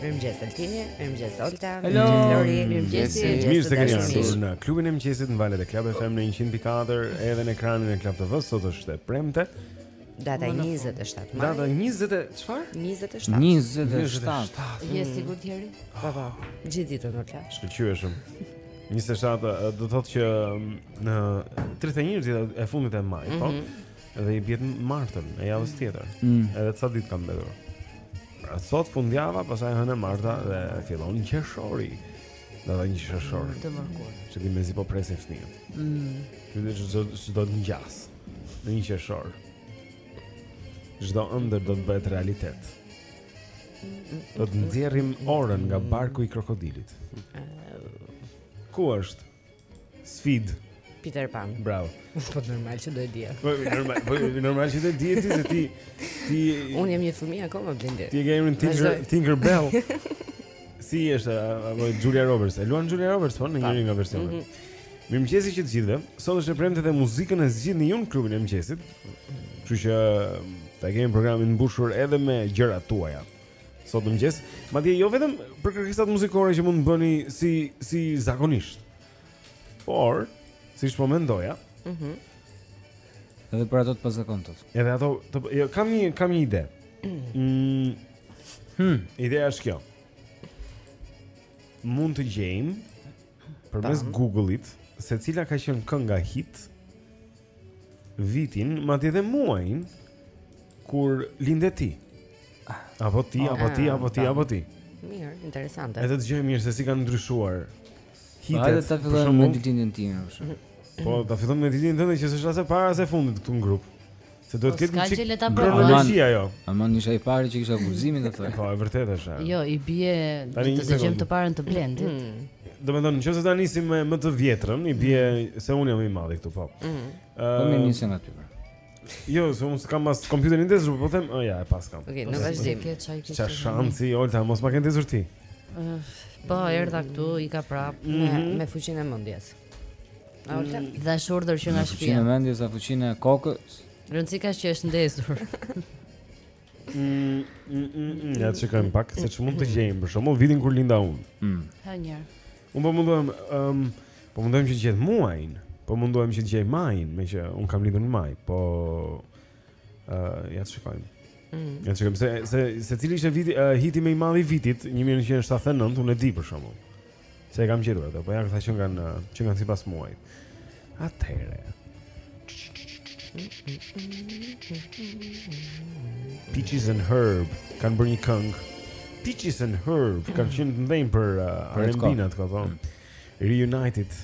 Mirëmëngjes Altin, mirëmëngjes Olta, mirëmëngjes Lori, mirëmëngjes. Mirë se keni ardhur në klubin e mëngjesit në valët e Club FM në 104 edhe në ekranin e Club TV sot është premte. Data 27 maj. Data 20 çfarë? 27. 27. Je i sigurt ti? Po po. Gjithë ditën do të lash. Shkëlqyeshëm. 27 do të thotë që në 31 dita e fundit e majit, po. Mhm. Dhe i bie të martën, e javës tjetër. Mm. Edhe ca ditë kanë mbetur. Pra sot fundjava, pastaj e hëna e marta dhe fillon një qershori. Në datë një qershori. Të mërkurën. E di mezi po presin fëmijët. Mm. Që ti që që do të një gjasë. Në një qershor. Çdo ëndërr do të bëhet realitet. Do të nxjerrim orën nga barku i krokodilit. Ku është? Sfid. Peter Pan. Bravo. Po normal që do e di. Po normal, po normal që do e di ti se ti ti Unë jam një fëmijë akoma Blendi. Ti e ke emrin Tinker Tinker Bell. si është apo Julia Roberts? E luan Julia Roberts po në njërin nga versionet. Mm -hmm. Mirëmëngjesi të gjithëve. Sot është e premte dhe muzikën e zgjidhni ju në klubin e mëngjesit. Kështu që ta kemi programin e mbushur edhe me gjërat tuaja. sot në mëngjes. Madje jo vetëm për kërkesat muzikore që mund të bëni si si zakonisht. Por, siç po mendoja. Mhm. Mm edhe për ato të pazakontat. Edhe ato, të, jo, kam një kam një ide. Mm. Hm, ideja është kjo. Mund të gjejmë përmes Google-it se cila ka qenë kënga hit vitin, madje edhe muajin kur linde ti. Apo ti, oh, apo ti, apo ti, apo ti. Mirë, interesante. Edhe ta dëgjojmë mirë se si kanë ndryshuar. Hitet. Hajde ta fillojmë me ditën tim, për shembull. Po, ta fillojmë me ditën tënde që s'është as e para as e fundit, këtu në grup. Se duhet të ketë një çik kronologji ajo. Aman isha i pari që kisha guximin ta thoja. Po, e vërtetë është. Jo, i bie të dëgjojmë të parën të Blendit. Mm. Domethënë, nëse ta nisim me më të vjetrën, i bie mm. se unë jam më i madh këtu, po. Mm. Po mirë nisim aty. Po. Jo, se unë s'kam as kompjuterin të ndezur, po them, oh, ja, e pas kam Ok, në vazhdim Ça shansi, Olta, mos ma ke ndezur ti Po, erdha këtu, ika prapë mm -hmm. me, me fuqinë e mendjes I dhashë urdhër që nga shpia. Fuqinë e mendjes a fuqinë e kokës? Rëndësi ka që është ndezur. Mm, mm, mm, ja të shikojmë pak se ç'mund të gjejmë për shembull vitin kur linda unë. Mm. Ha një. Unë po mundohem, um, po mundohem që të gjej muajin. Po mundohem që të gjej majin, meqë unë kam lindur në maj, po Ëh, uh, ja të shikojmë. Mm. Ja të shikojmë se se cili ishte viti uh, hiti më i madh i vitit 1979, unë e di për shembull. Se e kam gjetur atë, po ja këta që kanë që kanë sipas muajit. Atëherë. Peaches and Herb kanë bërë një këngë. Peaches and Herb kanë qenë të mëdhenj për uh, R&B-n atë kohë. Po. Mm. Reunited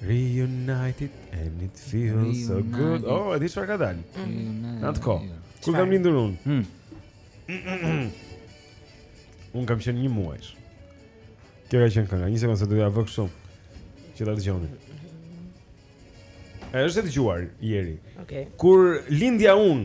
Reunited and it feels so good. Oh, e di çfarë ka dalë. Mm. Në atë kohë. Kur kam lindur unë? Hmm. Unë kam qenë një muajsh. Kjo ka qenë kënga, një sekundë se do t'ia vë kështu. Që ta dëgjoni. A është e dëgjuar Jeri? Okej. Okay. Kur lindja unë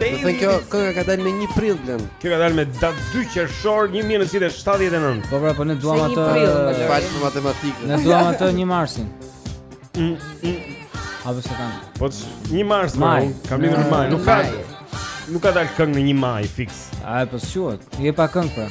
Do të thënë kjo kënga ka dalë me 1 prill blen. Kjo ka dalë me datë 2 qershor 1979. Po pra, po ne duam atë fal për matematikën. Ne duam atë 1 marsin. Mm, mm. A do të thënë? Po 1 mars, po, maj, kam lindur në maj, nuk ka. Nuk ka dalë këngë në 1 maj fiks. A po s'luan? Je pa këngë pra.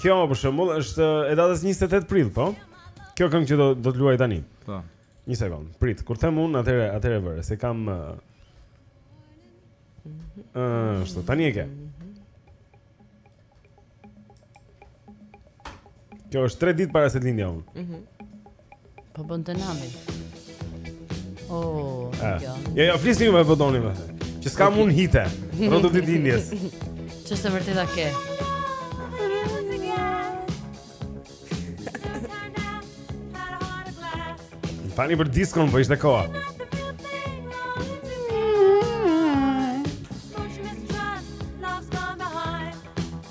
Kjo për shembull është e datës 28 prill, po. Kjo këngë që do do të luaj tani. Po. Një sekondë. Prit, kur them unë, atëherë atëherë vëre, se kam ë uh, uh, tani e ke. Kjo është 3 ditë para se të lindja unë. Mhm. Mm Po bën të namin. Oh, ah. jo. Ja, ja flisni ju me butonin më. Që s'kam unë hite. Rreth ditëlindjes. Ç'është e vërteta ke? Tani për diskon po ish koha.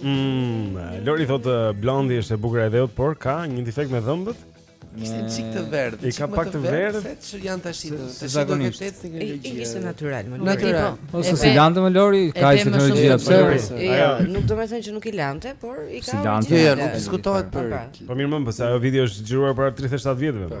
Mmm, Lori thotë Blondi është e bukura e dheut, por ka një defekt me dhëmbët. Kishte një çik të verdhë, i ka pak të verdhë, se që janë tash të zakonisht. I kishte natyral, më natyral. Po se s'i lante me Lori, ka teknologji apo jo? Jo, nuk do të thënë që nuk i lante, por i ka. S'i lante, jo, nuk diskutohet për. Po mirë më, po ajo video është xhiruar para 37 vjetëve.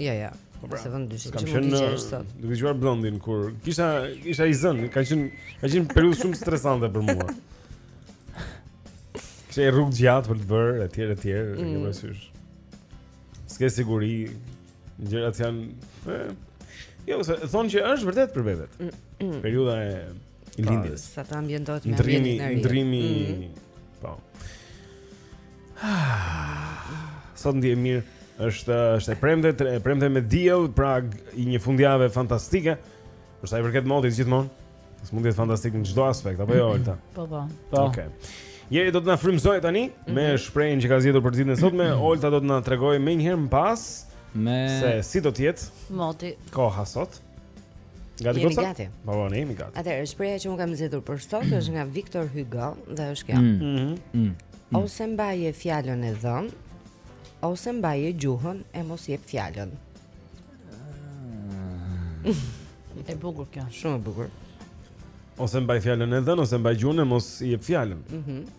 Jo, jo. Po pra, s'e vëmë në dyshim Kam qenë duke dëgjuar Blondin kur kisha isha i zënë, ka qenë ka qenë periudhë shumë stresante për mua. Kishte rrugë të gjatë për të bërë etj etj, e ke mm. parasysh. S'ke siguri gjërat janë e, Jo, se thonë që është vërtet për bebet. Mm, mm. Periudha e po, lindjes. Sa të ambientohet me ndërrimi, ndërrimi. Po. Sot ndihem mirë, është është e premte, e premte me diell, pra një fundjavë fantastike. Për sa i përket motit gjithmonë, s'mund të jetë fantastik në çdo aspekt, apo jo Olta? Po po. Po. Okej. Jeri do të na frymëzojë tani me mhm. shprehjen që ka zgjedhur për ditën e sotme. Olta do të na tregojë menjëherë më pas se si do të jetë moti koha sot. Gati goca? Gati. Po po, jemi gati. Atëherë, shprehja që unë kam zgjedhur për sot mm. është nga Viktor Hugo dhe është kjo. Mm. Mhm. Mm. Mm. Ose mbaje fjalën e dhënë, ose mbaje gjuhën e mos jep fjalën. Ah. e bukur kjo. Shumë e bukur. Ose mbaj fjalën e dhënë ose mbaj gjuhën e mos jep fjalën. Mhm. Mm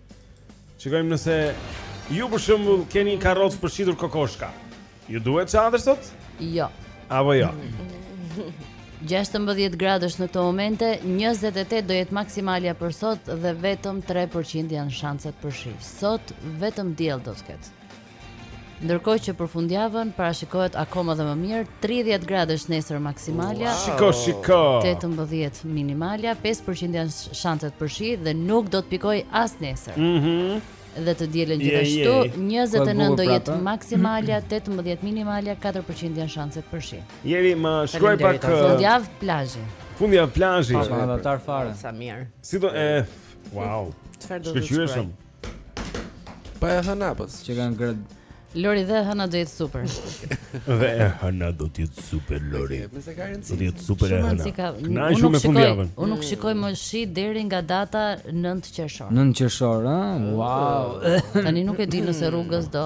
Shikojmë nëse ju për shembull keni një karrocë për të shitur kokoshka. Ju duhet çadër sot? Jo. Apo jo. 16 gradësh në këto momente, 28 do jetë maksimalja për sot dhe vetëm 3% janë shanset për shi. Sot vetëm diell do të ketë. Ndërkohë që për fundjavën parashikohet akoma dhe më mirë, 30 gradësh nesër maksimalja. Wow. Shiko, shiko. 18 minimalja, 5% janë shanset për shi dhe nuk do të pikojë as nesër. Mhm. Mm dhe të dielën gjithashtu, 29 do jetë maksimalja, 18 minimalja, 4% janë shanset për shi. Jeri më shkruaj pak uh, fundjavë plazhi. Fundjavë plazhi. Po, ata fare. Sa mirë. Si do e wow. Çfarë do të shkruaj? Pa e thënë apës Që kanë grad Lori dhe e hëna do jetë super Dhe e hëna do të jetë super Lori Do të jetë super e hëna Kënaqu me fundjavën Unë nuk shikoj më shi deri nga data 9 qërshor 9 qërshor, a? Wow Tani nuk e di nëse rrugës do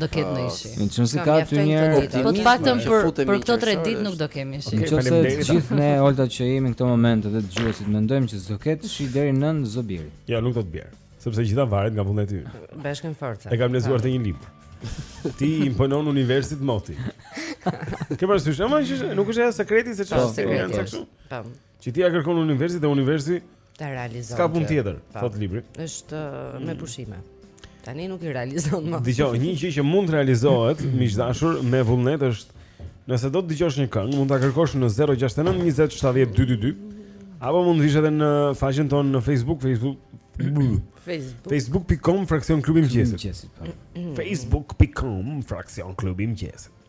Do ketë më shi Në qoftë se ka të një Po të paktën për, për këto tre ditë nuk do kemi shi Në qoftë se gjithë ne Olta që jemi në këto momente dhe dëgjuesit Mendojmë që s'do ketë shi deri në 9 s'do bjerë Jo, nuk do të bjerë, sepse e gjitha varet nga vullneti ynë. Bashkimi forca. E kam lexuar te një libër. Ti i imponon universit motin. Ke parasysh, ama që nuk është as sekreti se çfarë po, sekreti është kështu. Tam. Po. Që ti ja kërkon universit dhe universi ta realizon. S'ka punë tjetër, thotë libri. Është uh, me pushime. Tani nuk i realizon më. Dëgjo, një gjë që mund të realizohet, miq të dashur, me vullnet është nëse do të dëgjosh një këngë, mund ta kërkosh në 069 20 70 222 apo mund të vish edhe në faqen tonë në Facebook, Facebook, Facebook.com fraksion klubi i mëngjesit. Po. Facebook.com fraksion klubi i mëngjesit.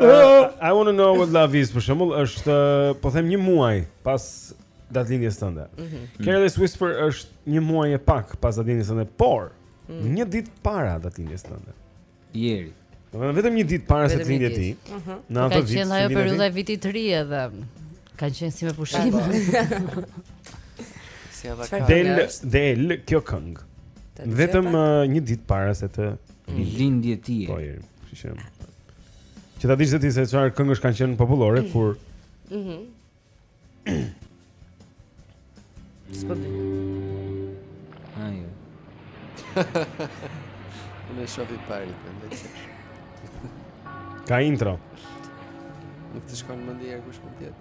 Uh, I want to know what love is për shembull është uh, po them një muaj pas datëlindjes tënde. Mm -hmm. Careless Whisper është një muaj e pak pas datëlindjes tënde, por mm -hmm. një ditë para datëlindjes tënde. Ieri. Do të vetëm një ditë para se të lindje ti. Mhm. Në atë vit. Ka qenë ajo periudha e vitit të ri edhe. Ka qenë si me pushim. Del del kjo këngë. Vetëm uh, një ditë para se të lindje ti. Po, kështu që. Që ta dish dhe ti se çfarë këngësh kanë qenë popullore mm. kur Mhm. Mm Spodë. Ai. Unë shoh i pari këndë. Ka intro. Nuk të shkon mendja kush mund të jetë.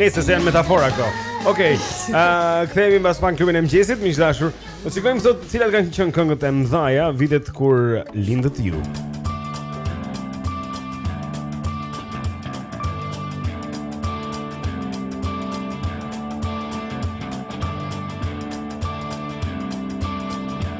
Nëse janë metafora këto. Okej. Okay. Ë, uh, kthehemi mbas pak në klubin e mëngjesit, miq të dashur. Do shikojmë sot cilat kanë qenë këngët e mëdha vitet kur lindët ju.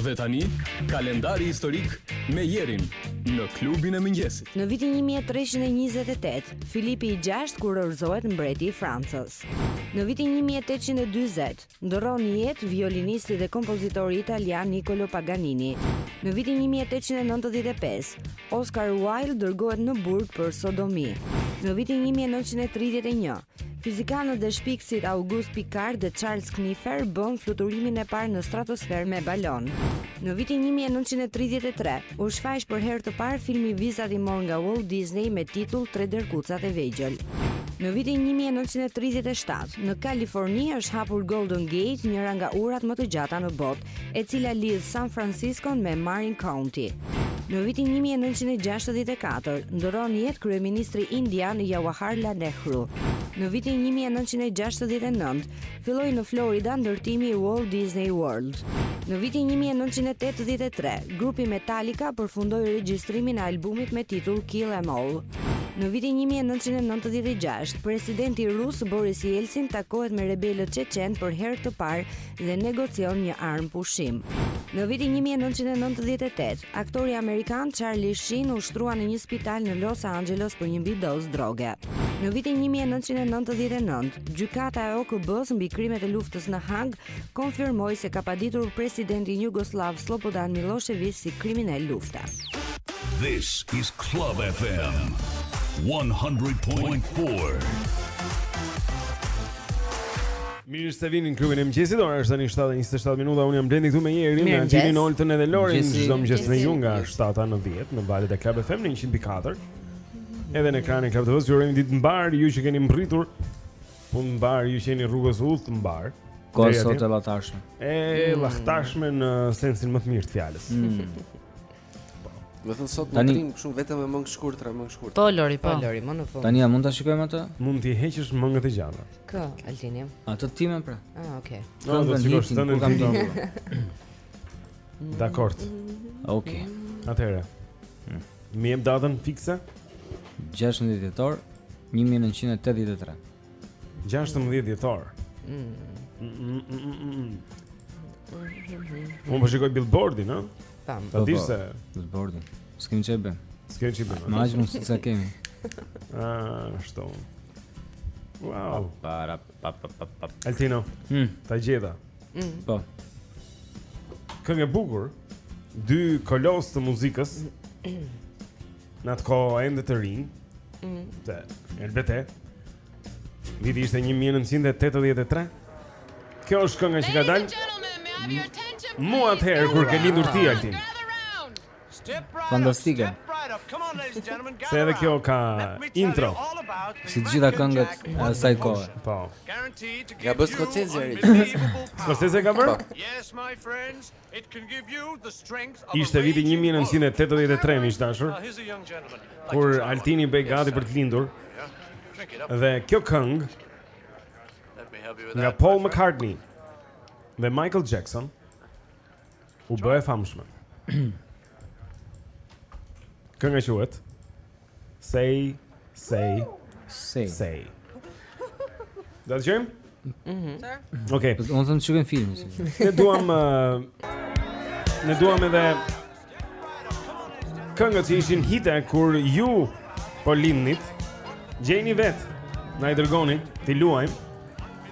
Dhe tani, kalendari historik me Jerin në klubin e mëngjesit. Në vitin 1328, Filipi i gjashtë kurorëzohet mbret i Francës. Në vitin 1840, ndërron jetë violinisti dhe kompozitori italian Niccolo Paganini. Në vitin 1895, Oscar Wilde dërgohet në burg për sodomi. Në vitin 1931, Fizikanët dhe shpikësit August Piccard dhe Charles Kipfer bënë fluturimin e parë në stratosferë me balon. Në vitin 1933 u shfaq për herë të parë filmi vizatimor nga Walt Disney me titull Tre derrkucët e vegjël. Në vitin 1937, në Kaliforni është hapur Golden Gate, njëra nga urat më të gjata në botë. e cila lidh San Francisco-n me Marin County. Në vitin 1964, ndërron jetë kryeministri indian Jawaharlal Nehru. Në vitin 1969, filloi në Florida ndërtimi i Walt Disney World. Në vitin 1983, grupi Metallica përfundoi regjistrimin e albumit me titull Kill 'Em All. Në vitin 1996, presidenti rus Boris Yeltsin takohet me rebelët çeçenë për herë të parë dhe negocion një armëpushim. Në vitin 1998, aktori amerikan Charlie Sheen u shtrua në një spital në Los Angeles për një mbidozë droge. Në vitin 1999, gjykata e OKB-së mbi krimet e luftës në Hagë konfirmoi se ka paditur presidentin jugosllav Slobodan Milošević si kriminel lufte. This is Club FM 100.4. Mirë se vini në klubin e mëngjesit. Ora është tani 7:27 minuta. Unë jam Blendi këtu me Jerin, me Angelin Oltën edhe Lorin. Çdo mëngjes me ju nga 7 në 10 në valët e Club FM 104. Edhe në ekranin e Club TV-së ju urojmë ditë të mbarë, ju që keni mbërritur punë të mbarë, ju që jeni rrugës udhë të mbarë. Koha sot e latashme. E latashme në sensin më të mirë të fjalës. Mm. Do të sot të rrimë kështu vetëm me mëngë shkurtra, mëngë shkurtra. Po Lori, po, po Lori, më në fund. Tani a mund ta shikojmë atë? Mund t'i heqësh mëngët e gjata. Kë, Altini? Atë timen pra. Ah, okay. Do të shikosh tani në kam ditur. Dakor. Okay. Atëherë. Hmm. Ma jep datën fikse? 16 dhjetor 1983. 16 dhjetor. Mm. Mm, mm, Unë po shikoj billboardin, ëh? Tam. Ta dish se billboardin. S'kem çe bën. S'kem çe bën. Ma ajmë se sa kemi. Ah, ashtu. Wow. Para pa pa pa pa. Altino. Hm, ta gjeta. Hm. Po. Këngë e bukur. Dy kolos të muzikës. Në atë kohë ende të rinj. Ëh. Mm. Elbete. Viti ishte 1983. Kjo është kënga që ka dalë. Mu atëherë kur ke lindur ti Altin. Fantastike. Se edhe kjo ka intro. Si të gjitha këngët e asaj kohe. Po. Ja bëj skocezë. Skocezë ka bërë? Po. Ishte viti 1983, miq të dashur, kur Altini bëhej gati për të lindur. Dhe kjo këngë nga Paul McCartney dhe Michael Jackson u bë e famshme. Kënga quhet Say, Say, Say. Say. Do të jem? Mhm. Okej. Okay. Unë them të shikojmë filmin. Ne duam uh, ne duam edhe këngët që ishin hite kur ju po lindnit. Gjejini vetë. Na i dërgoni, t'i luajmë.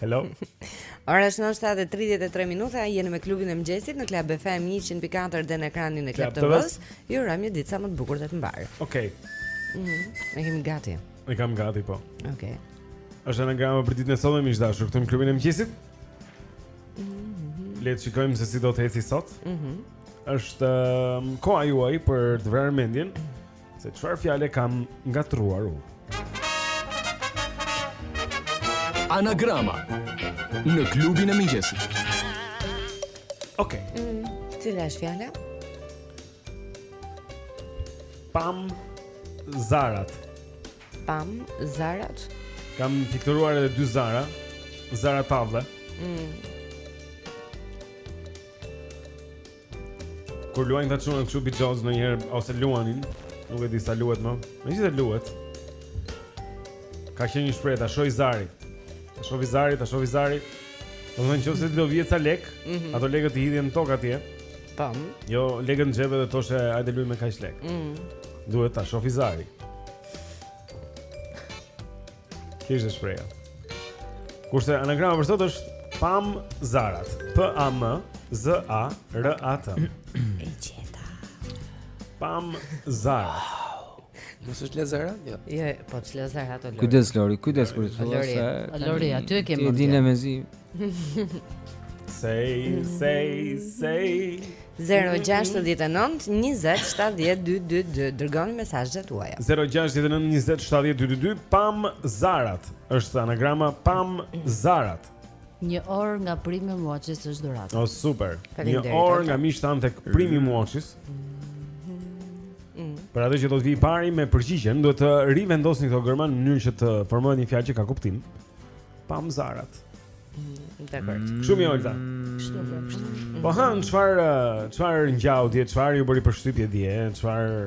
Hello. Ora është tani 7:33 minuta, jeni me klubin e mëngjesit në Club FM 104 dhe në ekranin e Club TV-së. Ju urojmë një ditë sa më të bukur dhe të mbarë. Okej. Okay. Mhm. Mm e kemi gati. E kam gati po. Okej. Okay. Është anagrama për ditën e sotme miq të dashur, këtu në klubin e mëngjesit. Mhm. Mm Le të shikojmë se si do të ecë sot. Mhm. Mm është um, koha juaj për të vrarë mendjen. Mm -hmm. Se çfarë fjale kam ngatërruar unë Anagrama Në klubin e mëngjesit. Okej. Okay. Mm, cila është fjala? Pam Zarat. Pam Zarat. Kam pikturuar edhe dy zara, zara tavlle. Mm. Kur luajnë ata çunat kështu bixhoz ndonjëherë ose luanin, nuk e di sa luhet më. Megjithëse luhet. Ka qenë një shprehje ta shohi zari. Ta shohi zari, ta shohi zari. Domethënë nëse do vije ca lek, mm -hmm. ato lekët i hidhje në tokë atje. Tam. Jo, lekët në xhep edhe thoshe hajde luaj me kaq lek. Mm. Duhet ta shofi zari. Kjo ishte shprehja. Kurse anagrama për sot është Pam Zarat. P A M Z A R A T. E gjeta. Pam Zarat. Mos është Lazara? Jo. Jo, po të Lazara ato. Kujdes Lori, kujdes çfarë thua se Lori aty e kemi. Ti e di më zi. Say, say, say. Zero gjashtëdhjetë e nëntë njëzet shtatëdhjetë dy dy dy dërgoni mesazhet tuaja. Zero gjashtëdhjetë e nëntë njëzet shtatëdhjetë dy dy dy pam zarat është anagrama pam zarat. Një orë nga Premium Watches është dhuratë. Oh super. Një orë nga miqtë tanë tek Premium mm. Watches. Mm. Për atë që do të vijë i pari me përgjigjen, duhet të rivendosni këto gërma në mënyrë që të formohet një fjalë që ka kuptim. Pam zarat. Mm, Dakord. Mm. Shumë mirë Olta. Kështu po. Mm. Po han çfarë çfarë ngjau dje, çfarë ju bëri përshtypje dje, çfarë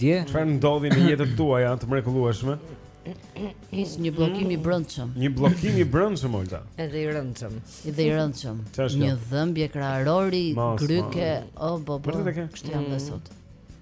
dje? Çfarë ndodhi në jetën tuaj atë të mrekullueshme? Ish një bllokim i brendshëm. Një bllokim i brendshëm Olta. Edhe i rëndshëm. Edhe i rëndshëm. Një dhimbje krahërori, gryke, o bo bo. Kështu jam dhe sot.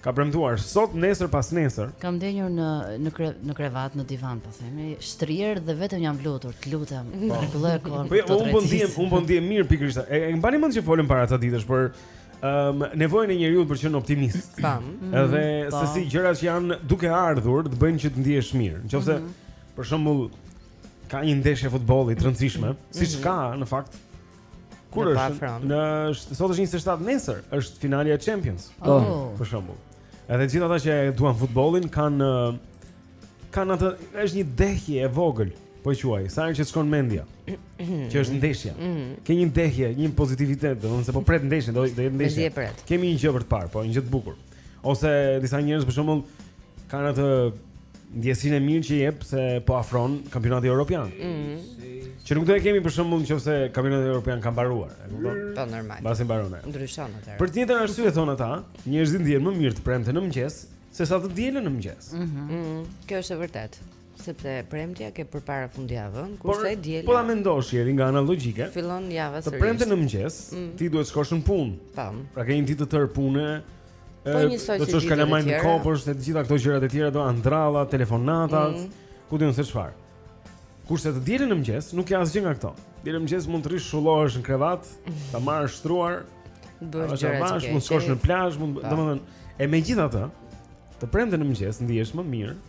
Ka premtuar sot, nesër, pas nesër. Kam ndenjur në në kre, në krevat, në divan, po themi, shtrirë dhe vetëm jam lutur, të lutem. Po rregulloj kohën. Po, po unë po ndihem, unë po ndihem mirë pikërisht. E, e mbani mend që folëm para ca ditësh për um, nevojën e njeriut për të qenë optimist. Tam. Mm, edhe mm, se si gjërat që janë duke ardhur të bëjnë që të ndihesh mirë. Nëse mm -hmm. për shembull ka një ndeshje futbolli të rëndësishme, mm -hmm. siç ka në fakt, Kur është? Sot është 27, nesër është finalja e Champions. Po, oh. për shembull. Edhe të gjithë ata që e duan futbollin kanë kanë atë është një dehje e vogël, po e quaj, sa herë që të shkon mendja. Që është ndeshja. Mhm. Ke një dehje, një pozitivitet, domethënë se po pret ndeshjen, do të jetë ndeshje. Kemi një gjë për të parë, po një gjë të bukur. Ose disa njerëz për shembull kanë atë ndjesinë e mirë që jep se po afron kampionati europian. Ëh. Mm -hmm. Që nuk do e kemi për shembull nëse kampionati europian ka mbaruar, e kupton? Po normal. Mbasi mbaron ai. Ndryshon atëherë. Për të njëjtën arsye thonë ata, njerëzit ndihen më mirë të premte në mëngjes se sa të dielën në mëngjes. Ëh. Mm -hmm. Kjo është e vërtetë. sepse premtja ke përpara fundjavën, kurse diela. Po ta mendosh njeri nga ana logjike. Fillon java sërish. Të premten në mëngjes, mm. ti duhet të shkosh në punë. Tam. Pra ke një ditë të tërë pune. Po njësoj si ditë. Do të çosh kalamajtë në kopësht, të gjitha këto gjërat e tjera do andralla, telefonata, mm. ku di unë se çfarë. Kurse të dielën në mëngjes nuk ke asgjë nga këto. Dielën në mëngjes mund të rrish shullohesh në krevat, ta marrësh shtruar, bësh gjëra të tjera. Mund të shkosh në plazh, mund, domethënë, e megjithatë, të premten në mëngjes ndihesh më mirë.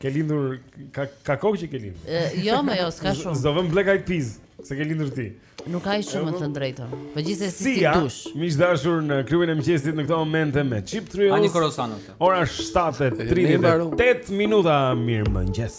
Ke lindur ka ka kohë që ke lindur. Jo, mo jo, s'ka shumë. S'do vëm Black Eyed Peas, se ke lindur ti. Nuk ka shumë të thënë të drejtën. Po gjithsesi si të dush. Si miq të dashur në klubin e mëngjesit në këto momente me Chip Trio. Ani Korosano. Ora 7:38 minuta mirëmëngjes.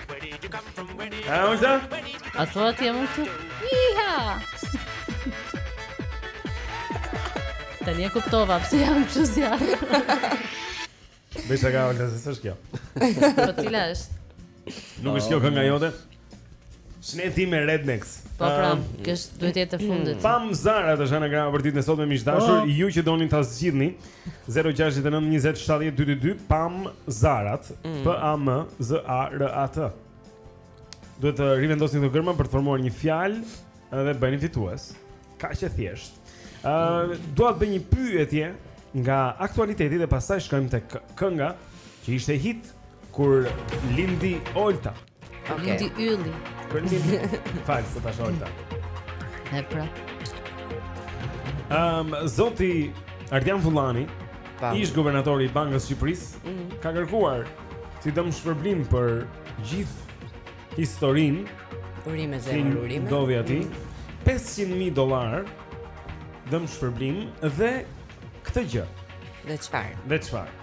A, Olta? A thua ti e më këtu? Iha! Tani e kuptova, pse jam kaq zjarr. Bëj që ka Olta, se së është kjo. Po tila është. Nuk është kjo oh, kënga jote? Shne ti me Rednex. Po pra, um, kjo është duhet të jetë e fundit. Pam Zarat është anagrama për ditën e sotme miq të dashur, oh. ju që donin ta zgjidhni, Zero gjashtëdhjetë e nëntë njëzet shtatëdhjetë dy dy dy pam zarat mm. p a m z a r a t. Duhet të rivendosni këto gërma për të formuar një fjalë dhe bëheni fitues. Kaq e thjeshtë. Ë uh, dua të bëj një pyetje nga aktualiteti dhe pastaj shkojmë tek kënga që ishte hit kur lindi Olta. Okay. Lindi Ylli. Kur lindi. Fal, sot tash Olta. E pra. Ehm, um, zoti Ardian Fullani, ish guvernatori i Bankës së Shqipërisë, mm -hmm. ka kërkuar si dëmshpërblim për gjithë historinë. Urime zemër, urime. I ndodhi atij mm -hmm. 500.000 dollarë dëmshpërblim dhe këtë gjë. Dhe çfarë? Dhe çfarë?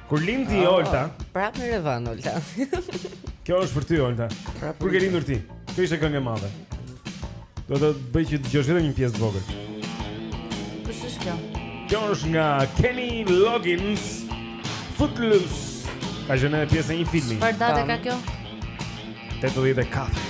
Kur lindi oh, Olta? Prap në Revan Olta. Kjo është për ty Olta. Prap Kur ke lindur ti? Kjo ishte këngë e madhe. Do të bëj që të dëgjosh vetëm një pjesë të vogël. Kush është kjo. Kjo është nga Kenny Loggins. Footloose. Ka qenë pjesë e një filmi. Çfarë date ka kjo? 84.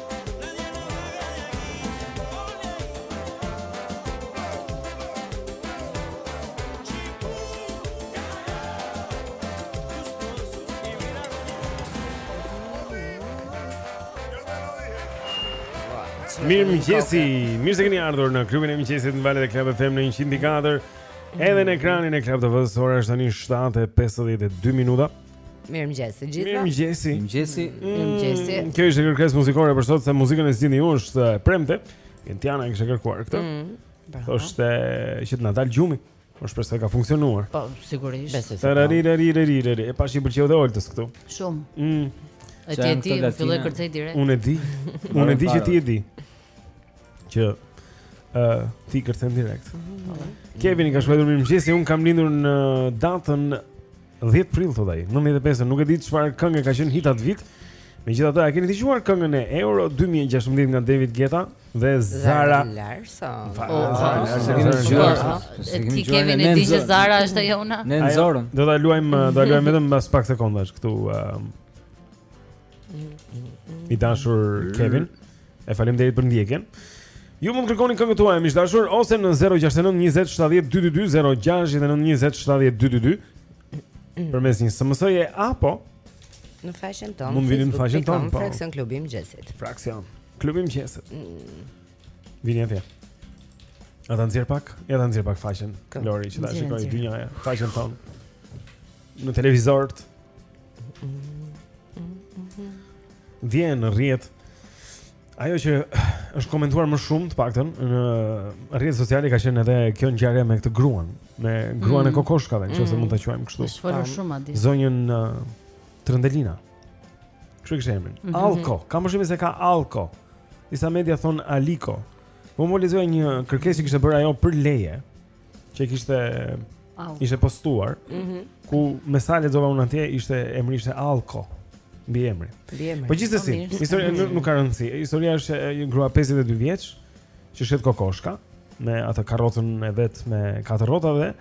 Mirëmëngjesi, mirë se keni ardhur në klubin e mëngjesit në valët e Club FM në 100.4 edhe në ekranin e Club TV-së, ora është tani 7.52 minuta Mirëmëngjesi të gjithë Mirëmëngjesi Mirëmëngjesi Mirëmëngjesi mm, Kjo ishte kërkesë muzikore për sot Se muzikën e zgjidhni ju është e premte Gentiana e kishte kërkuar këtë mm, është eh, që të na dalë gjumi Po shpresoj se ka funksionuar Po, sigurisht Tararira, rari, rari, rari E pashë i pëlqeu dhe Oltës këtu Shumë mm. E di e di, më filloi kërceu direkt Unë e di Unë e di që ti e di Që uh, Ti kërcen direkt mm -hmm. Kevini ka shkruar mirëmëngjesi, unë kam lindur në datën 10 prill thotë ai, 95, nuk e di çfarë kënge ka qenë hit atë vit. Megjithatë, a keni dëgjuar këngën e Euro 2016 nga David Guetta dhe Zara Larsson? Po, e kemi dëgjuar. Ti Kevin e di që Zara është e jona. Ne e nxorëm. Do ta luajmë, do ta luajmë vetëm mbas pak sekondash këtu. I dashur Kevin, e faleminderit për ndjekjen. Ju mund të kërkoni këngët tuaja miq të dashur ose në 069 20 70 222 069 20 70 222 përmes një SMS-je apo në faqen tonë. Mund vini në faqen tonë, po. Fraksion klubi i mëngjesit. Fraksion klubi i mëngjesit. Mm. Vini atje. A ta nxjerr pak? Ja ta nxjerr pak faqen. Lori, që ta shikojë dynjaja, faqen tonë. në televizorët. Dje në rrjet ajo që është komentuar më shumë të paktën në rrjetet sociale ka qenë edhe kjo ngjarje me këtë gruan, me gruan mm. e kokoshkave, nëse mm. mund ta quajmë kështu. Është folur shumë atje. Zonjën uh, Trëndelina. Kështu e ka emrin. Mm -hmm. Alko, kam përshtypjen se ka Alko. Disa media thonë Aliko. Po unë lexoja një kërkesë që kishte bërë ajo për leje. që kishte Alko. ishte postuar, mm -hmm. ku me sa lexova unë atje ishte emri ishte Alko mbiemri. Mbiemri. Po gjithsesi, po, historia nuk, nuk ka rëndësi. Historia është një grua 52 vjeç që shet kokoshka me atë karrocën e vet me katër rrota dhe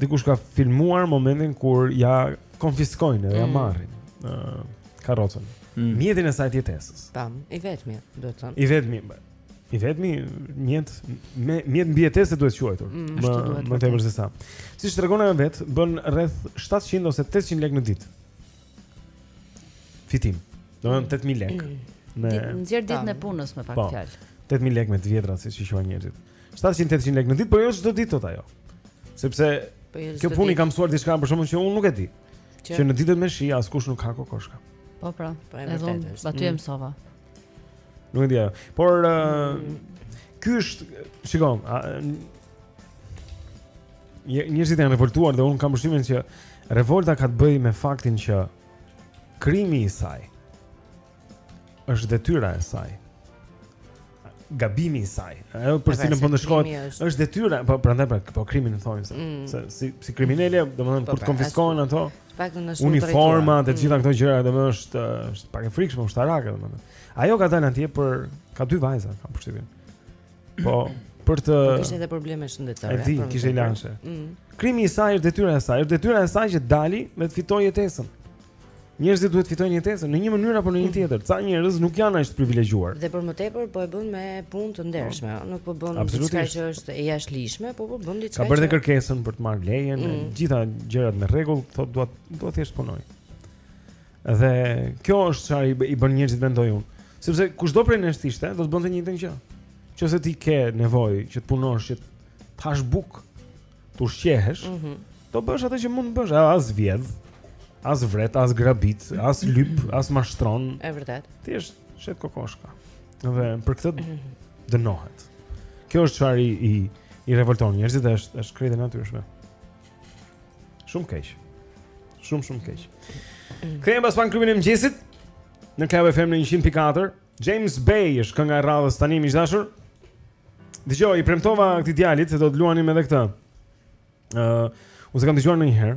dikush ka filmuar momentin kur ia konfiskojnë dhe ia mm. marrin mm. uh, karrocën. Mm. Mjetin e saj të jetesës. Tamam, i vetmi, domethënë. I vetmi. I vetmi mjet, mjet mbijetese duhet quajtur. Mm, më më tepër se sa. Siç tregon ajo vetë, bën rreth 700 ose 800 lekë në ditë. Fitim. Domethënë 8000 mm. lekë. Mm. E nxjerr ditën e punës me pak po. fjalë. 8000 lekë me të vjetra siç i quajnë njerëzit. 700-800 lekë në ditë, por jo çdo ditë thotë ajo. Sepse po jo kjo punë kam mësuar diçka për shembull që unë nuk e dija. Që në ditët me shi askush nuk ha kokoshka. Po pra, po e vërtetë. Aty e mësova. Nuk e di ajo. Por mm. ky është, shiko, njerëzit janë revoltuar dhe un kam përshtypjen që revolta ka të bëjë me faktin që krimi i saj është detyra e saj. Gabimi i saj. Ajo për cilën po ndëshkohet është, është detyra, po prandaj pra, po krimin e thonë se, mm. se si si kriminele, domethënë po, kur të pra, konfiskohen ato. uniforma dhe gjitha mm. këto gjëra domethënë është është pak e frikshme ushtarake domethënë. Ajo ka dalë atje por ka dy vajza kam përshtypjen. Po për të po, kishte edhe probleme shëndetësore. Edhe kishte lanshe. Mm. Krimi i saj është detyra e saj, është detyra e saj që doli që të fitojë jetesën. Njerëzit duhet të fitojnë jetesën në një mënyrë apo në një mm. tjetër. Ca njerëz nuk janë as të privilegjuar. Dhe për më tepër po e bën me punë të ndershme, po. nuk po bën diçka që është e jashtëligjshme, po po bën diçka. Ka bërë kërkesën për të marrë lejen, mm. gjitha gjërat në rregull, thotë dua dua thjesht të punoj. Dhe kjo është çfarë i, i bën njerëzit mendoj unë. Sepse kushdo prej nesh të ishte, do të bënte të njëjtën gjë. Nëse ti ke nevojë që të punosh, që të hash bukë, të ushqehesh, mm -hmm. do bësh atë që mund të bësh, as vjedh, as vret, as grabit, as lyp, as mashtron. Është vërtet. Thjesht shet kokoshka. Dhe për këtë mhm. dënohet. Kjo është çfarë i i revolton njerëzit, është është krejt e natyrshme. Shumë keq. Shumë shumë keq. Kthehemi pas pak në klubin e mëngjesit në Club FM në 104. James Bay është kënga e radhës tani miq të dashur. Dëgjo, i premtova këtij djalit se do të luanim edhe këtë. Ëh, uh, unë s'e kam dëgjuar ndonjëherë.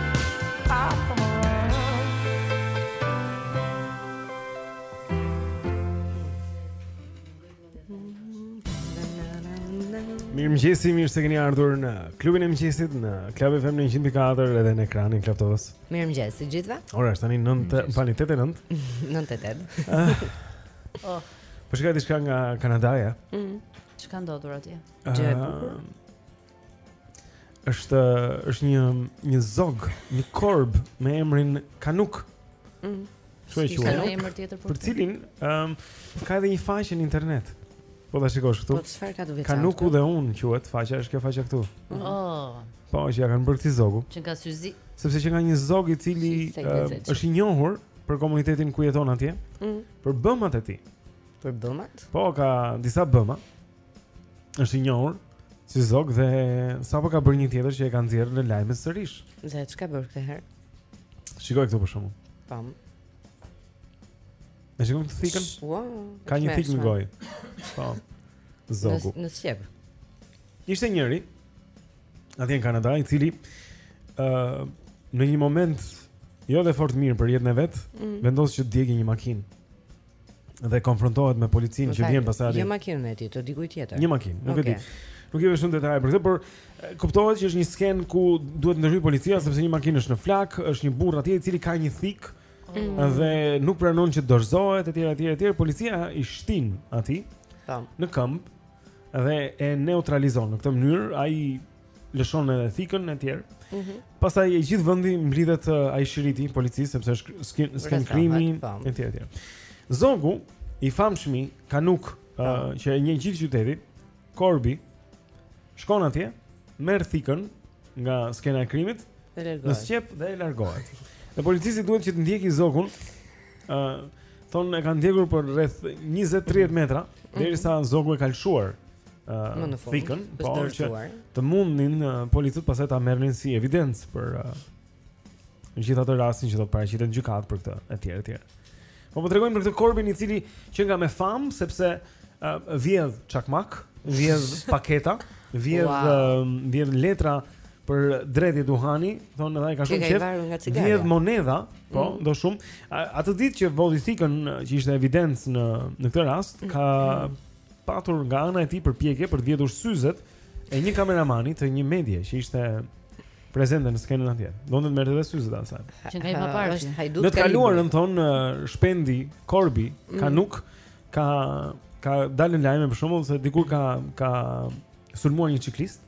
Mirëmëngjesi, mirë se keni ardhur në klubin e mëngjesit në Club FM në 104 edhe në ekranin e Club TV-së. Mirëmëngjesi të gjithëve. Ora është tani 9, pani 8 e 9 9 e 8 oh. Po shikoj diçka nga Kanadaja mm. Ç'ka ndodhur atje? Gjë e bukur? Është është një një zog, një korb me emrin Kanuk. Ëh. Mm. Si e quajnë? Një emër tjetër për, për cilin ëm um, ka edhe një faqe në internet. Po ta shikosh këtu. Po çfarë ka të veçantë? Kanuku dhe unë quhet, faqja është kjo faqja këtu. Mm. Oh. Po, që ia kanë bërë këtij zogu. Që ka sy të zinj. Sepse qenka një zog i cili uh, është i njohur për komunitetin ku jeton atje. Mm. Për bëmat e tij. Për bëmat? Po, ka disa bëma. është i njohur si zog dhe sapo ka bërë një tjetër që e ka nxjerrë në lajme sërish. Dhe ç'ka bërë këtë herë? Shikoje këtu për shkakun. Pam. Ne shikojmë thikën. Wow, ka një thikë në gojë. Po. Zogu. Në sqep. Ishte njëri atje në Kanada i cili ë uh, në një moment jo dhe fort mirë për jetën e vet, mm. vendos që të djegë një makinë. dhe konfrontohet me policinë që vjen pastaj. Një makinën e tij, të dikujt tjetër. Një makinë, nuk e di. Nuk kemi shumë detaje për këtë, por kuptohet që është një skenë ku duhet të ndërhyjë policia sepse një makinë është në flakë, është një burrë atje i cili ka një thikë mm. dhe nuk pranon që të dorëzohet etj etj etj. Policia i shtin atij. Tam. Në këmbë dhe e neutralizon në këtë mënyrë ai lëshon edhe thikën etj. Mhm. Mm Pastaj i gjithë vendi mblidhet uh, ai shiriti i policisë sepse është skenë krimi etj etj. Zogu i famshmi Kanuk uh, që e njeh gjithë qyteti Korbi shkon atje, merr thikën nga skena e krimit, në sqep edhe largohet. Dhe polici duhet që të ndjeki Zogun. ë uh, Thonë e kanë ndjekur për rreth 20-30 metra, mm -hmm. derisa Zogu e ka lëshuar uh, thikën, po që të mundnin uh, policët pastaj ta merrnin si evidencë për uh, gjithë atë rastin që do të paraqitej në gjykatë për këtë etj etj. Po po tregojmë për këtë korbin i cili qenka me famë sepse uh, vjedh çakmak, vjedh paketa, vjedh wow. uh, vjedh letra për dredhje duhani, thonë edhe ai ka shumë qejf. Vjedh monedha, po, mm. do shumë. Atë ditë që vodhi thikën që ishte evidencë në në këtë rast, ka mm. patur nga ana e tij përpjekje për të vjedhur syzet e një kameramani të një medie që ishte prezente në skenën atje. Donte të merrte dhe syzet e asaj. Qenka i paparë. Është hajdut. Në të kaluarën thonë Shpendi Korbi Kanuk mm. ka dalë në lajme për shembull se dikur ka ka sulmuar një çiklist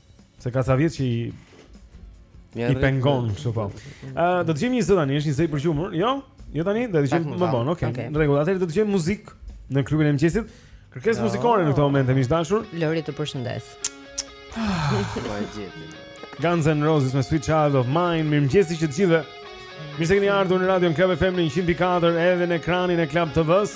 Se ka ca vjet që i i pengon kështu po. Ë do të dëgjojmë një zë tani, është një zë i përgjumur, jo? Jo tani, do ta dëgjojmë më vonë, okay. okay. Në rregull, atëherë do të dëgjojmë muzikë në klubin e mëngjesit. Kërkesë muzikore në këto momente miq të dashur. Lori të përshëndes. Ah, po e gjeti. Guns N' Roses me Sweet Child of Mine, mirëmëngjes të gjithëve. Mirë se keni ardhur në Radio Club FM 104 edhe në ekranin e Club TV-s.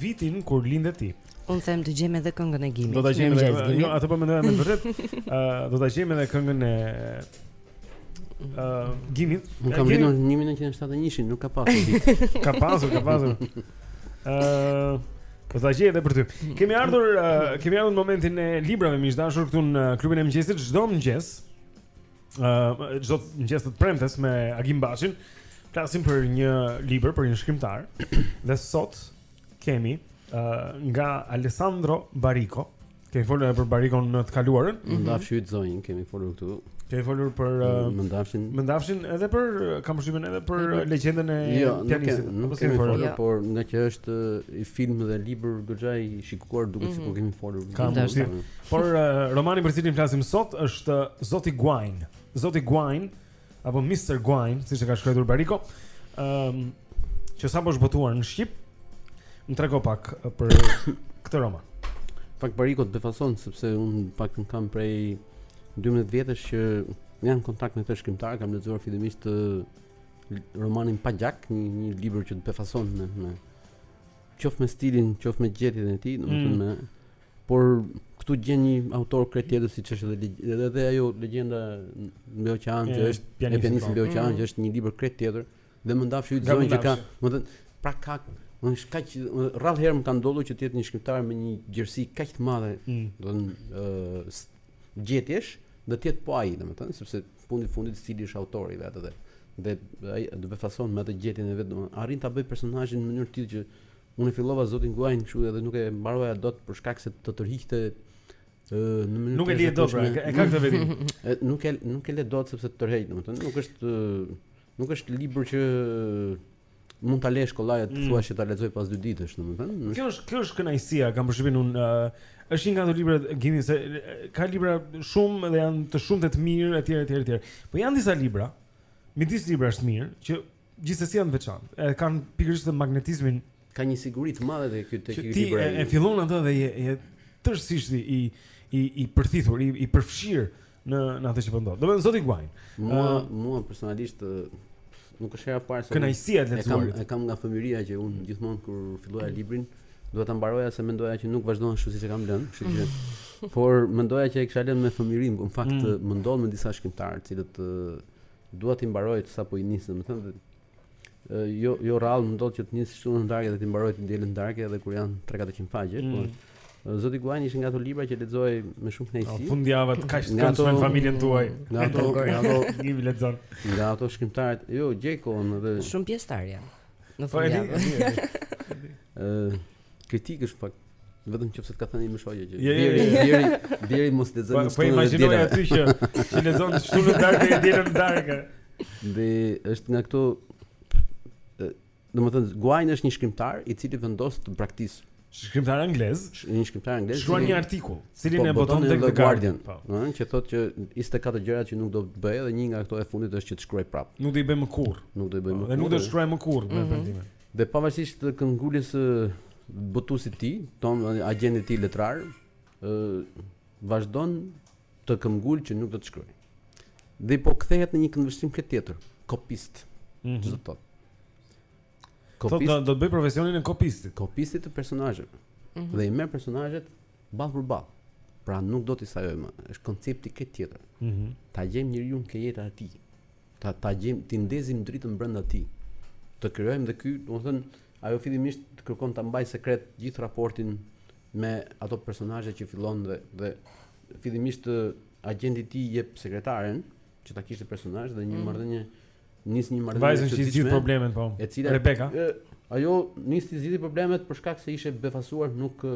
vitin kur linde ti. Unë them të gjejmë edhe këngën e Gimit. Do ta gjejmë edhe. Jo, atë po mendoja me vërtet. Ë, do ta gjejmë edhe këngën e ë Gimit. Unë kam vënë 1971-shin, nuk ka pasur hit. Ka pasur, ka pasur. Ë Po ta gjej edhe për ty. Kemi ardhur, kemi ardhur në momentin e librave miq të dashur këtu në klubin e mëngjesit çdo mëngjes. ë çdo mëngjes të premtes me Agim Baçin, flasim për një libër për një shkrimtar. dhe sot kemi ë nga Alessandro Baricco. Kemi folur edhe për Bariccon në të kaluarën. Mm -hmm. Mëndafshin e tij zonjë kemi folur këtu. Kemi folur për mm, Mëndafshin. Mëndafshin edhe për kam përshtypjen edhe për mm -hmm. legjendën e jo, pianistit. Nuk, nuk kemi folur, jo. por ngaqë është dhe film dhe libër goxhaj i shikuar duket mm -hmm. sikur kemi folur. Kam përshtypjen. Por uh, romani për cilin flasim sot është Zoti Guajn. Zoti Guajn apo Mr. Guajn, siç e ka shkruar Bariko, ëm ehm, um, që sapo është botuar në shqip, më trego pak për këtë roman. Fakt Bariko të befason sepse un pakmos kam prej 12 vjetësh që jam në kontakt me këtë shkrimtar, kam lexuar fillimisht atë romanin pa gjak, një, një libër që të befason me me qoftë me stilin, qoftë me gjetjen e tij, domethënë mm. me Por këtu gjen një autor krejt tjetër siç është edhe edhe, edhe ajo legjenda mbi oqean që është e pianistit po. mbi oqean mm. që është një libër krejt tjetër dhe Mëndafshi pastaj që ka, domethënë, pra ka më është kaq rrallë herë më ka ndodhur që të jetë një shkrimtar me një gjerësi kaq të madhe, mm. domethënë gjetjesh dhe të jetë po ai, domethënë, sepse fundi fundit stili është autori vetë dhe dhe ai të befason me atë gjetjen e vet, domethënë arrin ta bëjë personazhin në mënyrë të tillë që Unë e fillova zotin Guajn kështu edhe nuk e mbaroja dot për shkak se të tërhiqte ë në mënyrë Nuk e lije dot, pra, e ka këtë veti. Nuk e nuk e le dot sepse të tërheq, domethënë, nuk është nuk është libër që mund ta lesh kollaj e të mm. thuash që ta lexoj pas dy ditësh, domethënë. Kjo është kjo është kënaqësia, kam përshtypjen unë është një nga ato librat Gimi se ka libra shumë dhe janë të shumtë të mirë etj etj etj. Po janë disa libra, midis librash të mirë që gjithsesi janë të veçantë. E kanë pikërisht atë magnetizmin ka një siguri të madhe te ky tek ky libër. Ti e, e fillon atë dhe je je tërësisht i i i përthithur, i, i përfshirë në në atë që po ndodh. Domethënë zoti Guajn. Mua uh, mua personalisht nuk është hera e parë se kënaqësinë e të lexuarit. E kam nga fëmijëria që un gjithmonë kur filloja librin, duhet ta mbaroja se mendoja që nuk vazhdon ashtu siç e kam lënë, kështu që por mendoja që e kisha lënë me fëmijërinë, në fakt mm. më ndodh me disa shkrimtarë, të cilët Dua t'i mbaroj sapo i nis, domethënë jo jo rrallë më ndodh që të nis shtunën darkë dhe t'i mbaroj të dielën darkë edhe kur janë 3-400 faqe, mm. por Zoti Guajn ishte nga ato libra që lexohen me shumë kënaqësi. Fundjavat kaq të kanë shumë familjen tuaj. Nga ato, nga ato, që lexon. Nga ato shkrimtarët, jo lexojnë dhe shumë pjesëtarë janë. Në po, fundjavë. Ëh, Kritik është fakt. Vetëm nëse të ka thënë një shoqë që deri deri deri mos të zënë. Po imagjinoj aty që që lexon shtunën darkë e dielën darkë. Dhe është nga këto domethënë Guajn është një shkrimtar i cili vendos të braktisë shkrimtar anglez, një shkrimtar anglez shkruan një artikull, cilin po, e boton tek The Guardian, po. ëh, që thotë që 24 gjëra që nuk do të bëj dhe një nga ato e fundit është që të shkruaj prap. Nuk do i bëj më kurr. Nuk do i bëj më kurr. Dhe nuk do të shkruaj më kurr me mhm. vendimin. Dhe pavarësisht këmbënguljes së botuesit të tij, domethënë agjentit të tij letrar, ë vazhdon të këmbëngulë që nuk do të shkruajë. Dhe po kthehet në një këndvështrim krejt tjetër, kopist. Mm -hmm. Ç'do të thotë. Kopist do, do të bëjë profesionin e kopistit, kopistit të personazheve. Mm -hmm. Dhe i merr personazhet ballë për ballë. Pra nuk do t'i sajojë më, është koncept krejt tjetër. Mm -hmm. Ta gjejmë njeriun në jetën e tij. ta ta gjejmë t'i ndezim dritën brenda tij të krijojmë dhe ky domethënë ajo fillimisht kërkon ta mbajë sekret gjithë raportin me ato personazhe që fillon dhe dhe fillimisht agjenti i tij i jep sekretaren që ta kishte personazh dhe një mm. marrëdhënie nis një marrëdhënie vajzën që zgjidh problemet po e cila Rebeka ajo nis të zgjidhë problemet për shkak se ishte befasuar nuk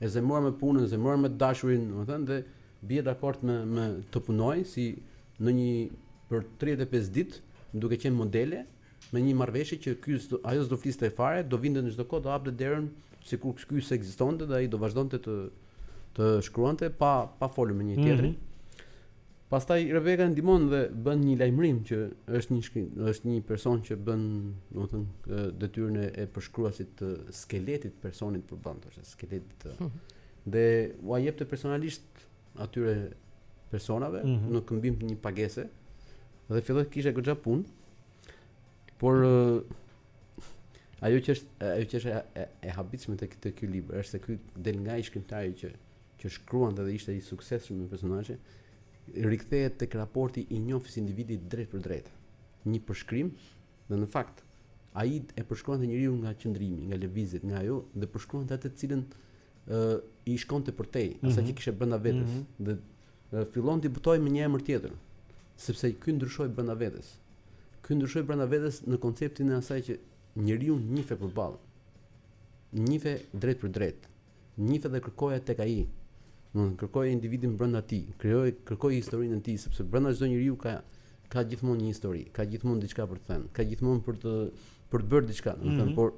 E zemëruar me punën, e zemëruar me dashurinë, domethënë dhe bie dakord me me të punojë si në për 35 ditë, duke qenë modele me një marrëveshje që ky ajo s'do fliste fare, do vinte në çdo kohë do hapte derën sikur ky s'ekzistonte dhe ai do vazhdonte të të shkruante pa pa folur me njëri-tjetrin. Mm -hmm. Pastaj Rebeka e ndihmon dhe bën një lajmërim që është një është një person që bën, domethënë, detyrën e, e përshkruasit të skeletit të personit përbrenda, ose skeletit të. Hmm. Dhe ua jepte personalisht atyre personave mm -hmm. në këmbim të një pagese dhe filloi të kishte goxha punë. Por uh, ajo që është ajo që është e, e, e habitshme tek tek ky libër është se ky del nga ish-shkrimtari që që shkruante dhe ishte i suksesshëm me personazhe, rikthehet tek raporti i njohjes së individit drejtpërdrejt. Një përshkrim, dhe në fakt, ai e përshkruante njeriun nga qëndrimi, nga lëvizjet, nga ajo dhe përshkruante atë të cilën ë uh, i shkonte përtej, asaj mm -hmm. që kishte brenda vetes mm -hmm. dhe uh, fillon të botojë me një emër tjetër, sepse ky ndryshoi brenda vetes. Ky ndryshoi brenda vetes në konceptin e asaj që njeriun njihe përballë. Njihe drejtpërdrejt. Njihe dhe kërkoje tek ai. Domethënë kërkoje individin brenda tij, krijoje, kërkoje historinë e tij, sepse brenda çdo njeriu ka ka gjithmonë një histori, ka gjithmonë diçka për të thënë, ka gjithmonë për të për të bërë diçka, domethënë mm -hmm. por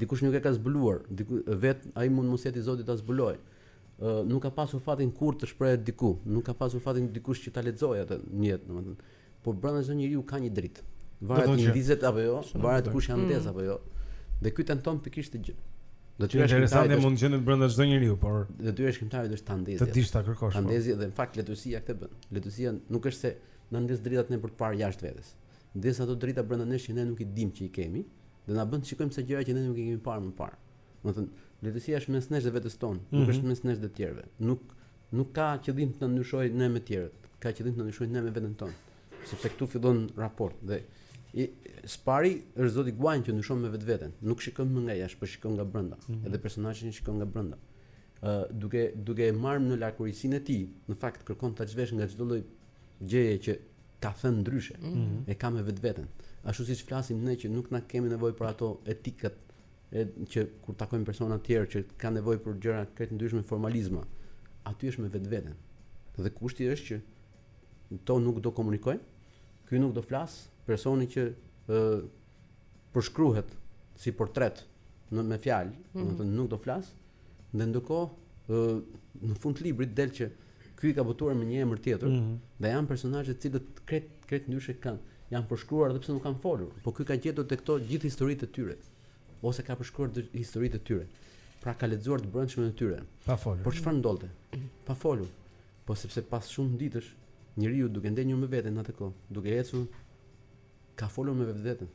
dikush nuk e ka zbuluar, diku vetë ai mund mos jetë i zoti ta zbulojë. Ë nuk ka pasur fatin kurrë të shprehet diku, nuk ka pasur fatin dikush që ta lexojë atë në jetë, domethënë. Por brenda çdo njeriu ka një dritë. Varet i ndizet apo jo, varet kush ia ndez mm. apo jo. Dhe ky tenton pikërisht këtë gjë. Domethënë historia interesante mund të gjendet brenda çdo njeriu, por detyra e shkrimtarit është ta ndezi. Të dish ta kërkosh. Po. Ta ndezi dhe në fakt letërsia këtë bën. Letërsia nuk është se na ndez dritat ne për të parë jashtë vetes. Ndez ato drita brenda nesh që ne nuk i dimë që i kemi dhe na bën të shikojmë ca gjëra që ne nuk i kemi parë më parë. Domethënë letërsia është mes nesh dhe vetes sonë, nuk mm -hmm. është mes nesh dhe të tjerëve. Nuk Nuk ka qëllim të na ndryshojë ne me të tjerët, ka qëllim të na ndryshojë ne me veten tonë. Sepse këtu fillon raport dhe i spari është zoti Guain që ndryshon me vetveten. Nuk shikon më nga jashtë, por shikon nga brenda. Mm -hmm. Edhe personazhin e shikon nga brenda. Ë uh, duke duke e marrë në lakuriqësinë e tij, në fakt kërkon ta zhveshë nga çdo lloj gjëje që ka thënë ndryshe mm -hmm. e ka me vetveten. Ashtu siç flasim ne që nuk na kemi nevojë për ato etiketat që kur takojmë persona të tjerë që kanë nevojë për gjëra krejt ndryshme formalizma. Aty është me vetveten. Dhe kushti është që ato nuk do komunikojnë, ky nuk do flasë, personi që ë përshkruhet si portret në me fjalë, mm -hmm. do të mhm. thotë nuk do flasë. Dhe ndërkohë ë në fund të librit del që Ky i ka botuar me një emër tjetër mm -hmm. dhe janë personazhe të cilët krejt krejt ndryshe kanë janë përshkruar edhe pse nuk kanë folur, por ky ka gjetur te këto gjithë historitë e tyre ose ka përshkruar historitë e tyre. Pra ka lexuar të brendshmën e tyre. Pa folur. Por çfarë ndodhte? Pa folur. Po sepse pas shumë ditësh njeriu duke ndenjur me veten atë kohë, duke ecur ka folur me vetveten.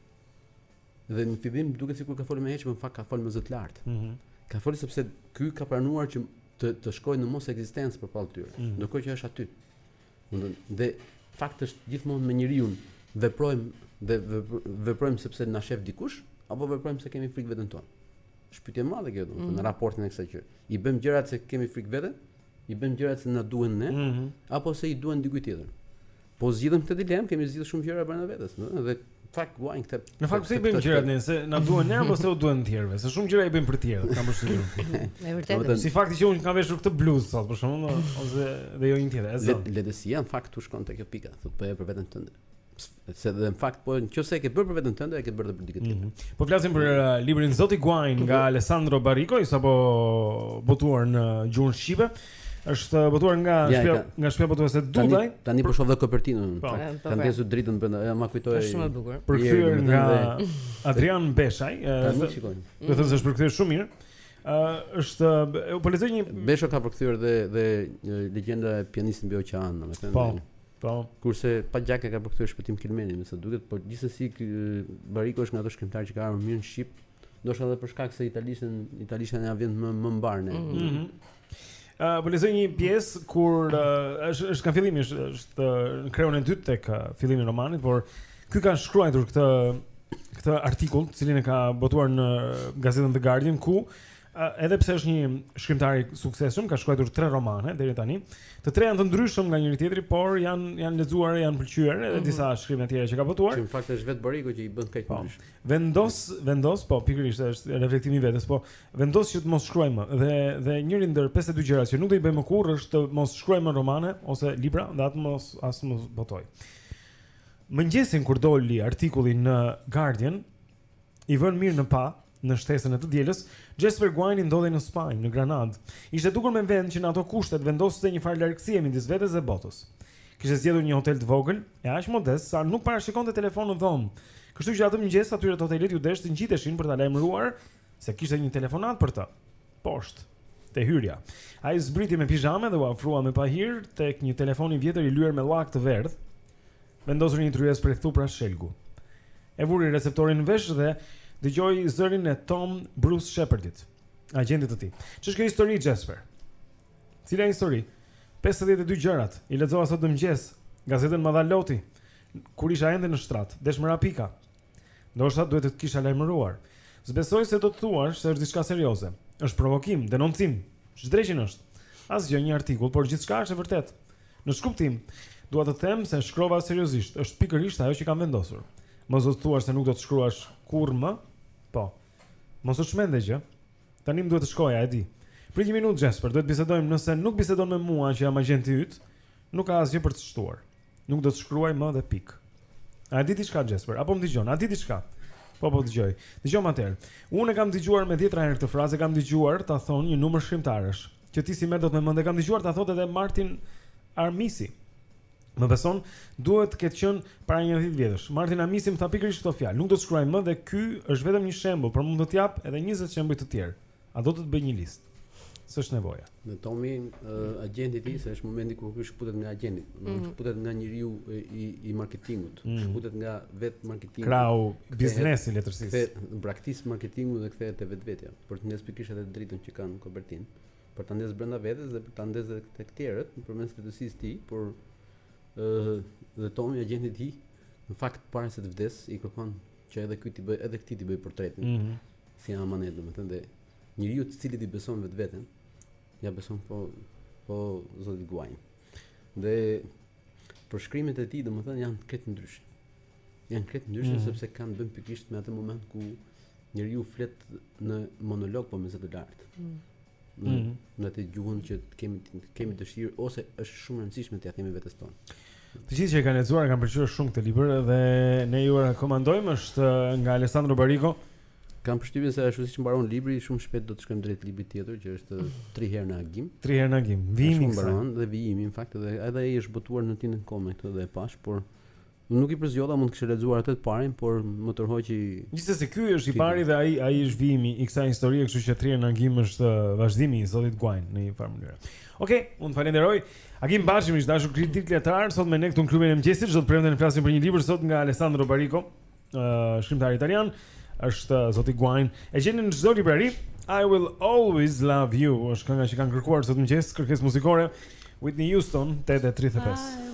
Dhe në fillim duket sikur ka folur me hiç, por në fakt ka folur me zot lart. Ëh. Mm -hmm. Ka folur sepse ky ka pranuar që të të shkojë në mos ekzistencë përballë tyre. Mm -hmm. Ndërkohë që është aty. Domethënë, dhe fakt është gjithmonë me njeriu veprojmë dhe veprojmë sepse na shef dikush apo veprojmë se kemi frikë veten tonë. Është pyetje e madhe kjo domethënë mm -hmm. në raportin e kësaj që i bëjmë gjërat se kemi frikë veten, i bëjmë gjërat se na duhen ne, mm -hmm. apo se i duhen dikujt tjetër. Po zgjidhëm këtë dilemë, kemi zgjidhur shumë gjëra brenda vetes, domethënë, fakt luajnë këtë. Në fakt pse i bëjmë gjërat ne, se na duhen ne apo se u duhen të tjerëve? Se shumë gjëra i bëjmë për të tjerët, kam përshtypjen. Në vërtetë. Si fakti që unë kam veshur këtë bluzë sot, për shembull, ose dhe jo një tjetër. Le, letërsia në fakt gjuan te kjo pika, thotë po e bëre për veten tënde. Se dhe në fakt po nëse e ke bërë për veten tënde, e ke bërë për dikë tjetër. Mm -hmm. Po flasim për uh, librin Zoti Guain nga Alessandro Baricco, i sapo botuar në gjuhën shqipe. Është botuar nga shpia, nga shpia botuese Dudaj. Tani, tani po shoh dhe kopertinën. Po. Po, po, Ka ndezur dritën brenda, ja ma kujtoi. Është shumë e bukur. Përkthyer nga Adrian Beshaj. Tani shikojmë. Do thënë se është përkthyer shumë mirë. Ë është u, po lexoj një Beshaj ka përkthyer dhe dhe legjenda e pianistit mbi oqean, domethënë. Po. Po. Kurse pa gjak e ka përkthyer Shpëtim Kelmendi, me sa duket, por gjithsesi ky Baricco është nga ato shkrimtarë që kanë ardhur mirë në shqip, ndoshta edhe për shkak se italishtja italishtja na vjen më më mbarë ne. Mm -hmm. Uh, po lexoj një pjesë kur uh, është është nga fillimi është është në kreun e dytë tek uh, fillimi i romanit, por ky ka shkruar këtë këtë artikull, të cilin e ka botuar në gazetën The Guardian ku uh, edhe pse është një shkrimtar i suksesshëm, ka shkruar tre romane deri tani. Të tre janë të ndryshëm nga njëri tjetri, por janë janë lexuar, janë pëlqyer edhe mm -hmm. disa shkrime të tjera që ka botuar. Në fakt është vetë Baricco që i bën këtë po. ndryshim. Vendos, vendos, po pikërisht është reflektimi i vetes, po Vendos që të mos shkruaj më dhe dhe njëra ndër 52 gjërat që nuk do i bëj më kurrë është të mos shkruaj më romane ose libra dhe as të mos botoj. Mëngjesin kur doli artikulli në Guardian, i vënë mirë në pah në shtesën e të dielës, Jasper Guajni ndodhej në Spanjë, në Granadë. I ishte dukur me vend që në ato kushte të vendoste një farë largësie midis vetes dhe botës. Kishte zgjedhur një hotel të vogël, aq modest sa nuk parashikonte telefon në dhomë. Kështu që atë mëngjes atyre të hotelit iu desh të ngjiteshin për ta lajmëruar Se kishte një telefonatë për të. Poshtë te hyrja. Ai zbriti me pizhame dhe u afrua me pahir tek një telefon i vjetër i lyer me llak të verdhë, vendosur mbi një tryezë prej thupra shelgu. E vuri receptorin në vesh dhe dëgjoi zërin e Tom Bruce Shepardit, agjentit të tij. Ç'është kjo histori Jasper? Cila histori? 52 gjërat. I lexova sot në mëngjes. Gazetën ma dha Loti kur isha ende në shtrat. Desh më ra pika. Ndoshta duhet të të kisha lajmëruar. S'besoj se do të thuash se është diçka serioze. Është provokim, denoncim. Ç'dreqin është? Asgjë, një artikull, por gjithçka është e vërtetë. Në ç'kuptim? Dua të them se shkrova seriozisht, është pikërisht ajo që kam vendosur. Mos do të thuash se nuk do të shkruash kurrë më? Po. Mos u çmende gjë. Tani më duhet të shkoj, e di. Prit një minutë, Jasper, duhet të bisedojmë, nëse nuk bisedon me mua që jam agjenti yt, Nuk ka asgjë për të shtuar. Nuk do të shkruaj më dhe pikë. A e di diçka Jasper? A po më dëgjon? A di diçka? Po po dëgjoj. Dëgjomë atëherë. Unë e kam dëgjuar me dhjetëra herë këtë frazë, kam dëgjuar ta thonë një numër shkrimtarësh, që ti s'i merr dot me mend e kam dëgjuar ta thotë edhe Martin Amisi. Më beson, duhet të ketë qenë para një 10 vjetësh. Martin Amisi më tha pikërisht këto fjalë. Nuk do të shkruaj më dhe ky është vetëm një shembull, por mund të të jap edhe 20 shembuj të tjerë. A do të të bëj një listë? S'është nevoja. Me Tomin, uh, agjenti i tij, se është momenti kur ky shkëputet nga agjenti. Mm -hmm. Shkëputet nga njeriu i, i marketingut. Mm -hmm. Shkëputet nga vetë marketingu. Krahu, biznesi i letërsisë. Kthe, braktis marketingun dhe kthehet te vetvetja. Për të ndezë pikërisht atë dritën që ka në kopertinë. Për ta ndezë brenda vetes dhe për ta ndezë edhe te tjerët, përmes letërsisë së tij, por ë uh, dhe Tomi agjenti i tij, në fakt para se të vdesë, i kërkon Që edhe ky t'i bëjë, edhe këtij t'i bëjë portretin. Mm -hmm. Si amanet, domethënë dhe njeriu të cilit i beson vetveten, ia beson po po zotit Guajn. Dhe përshkrimet e tij domethënë janë krejt ndryshe. Janë krejt ndryshe mm -hmm. sepse kanë të bëjnë pikërisht me atë moment ku njeriu flet në monolog po me zë të lartë. Mm -hmm. në, mm. në atë gjuhën që kemi kemi dëshirë ose është shumë e rëndësishme t'ia themi vetes tonë. Të gjithë që e kanë lexuar e kanë pëlqyer shumë këtë libër dhe ne jua rekomandojmë është uh, nga Alessandro Baricco. Kam përshtypjen se ashtu siç mbaron libri, shumë shpejt do të shkojmë drejt librit tjetër që është uh, tri herë në agim. Tri herë në agim. Vijimi mbaron dhe vijimi në fakt edhe edhe ai është botuar në tinën komë këtë dhe e pash, por Unë nuk i përzgjodha, mund të kisha lexuar atë të parin, por më tërhoqi. Gjithsesi, ky është i pari dhe ai ai është vijimi i kësaj historie, kështu që Tri herë në agim është vazhdimi i zotit Guajn në një farë mënyre. Okej, okay, unë falenderoj. Agim Baçi, miq të dashur kritik letrar sot me ne këtu në klubin e mëngjesit, çdo të premten të flasim për një libër sot nga Alessandro Baricco, uh, shkrimtar italian, është zoti Guajn. E gjeni në çdo librari? I will always love you. Është kënga që kanë kërkuar sot mëngjes, kërkesë muzikore Whitney Houston 8:35.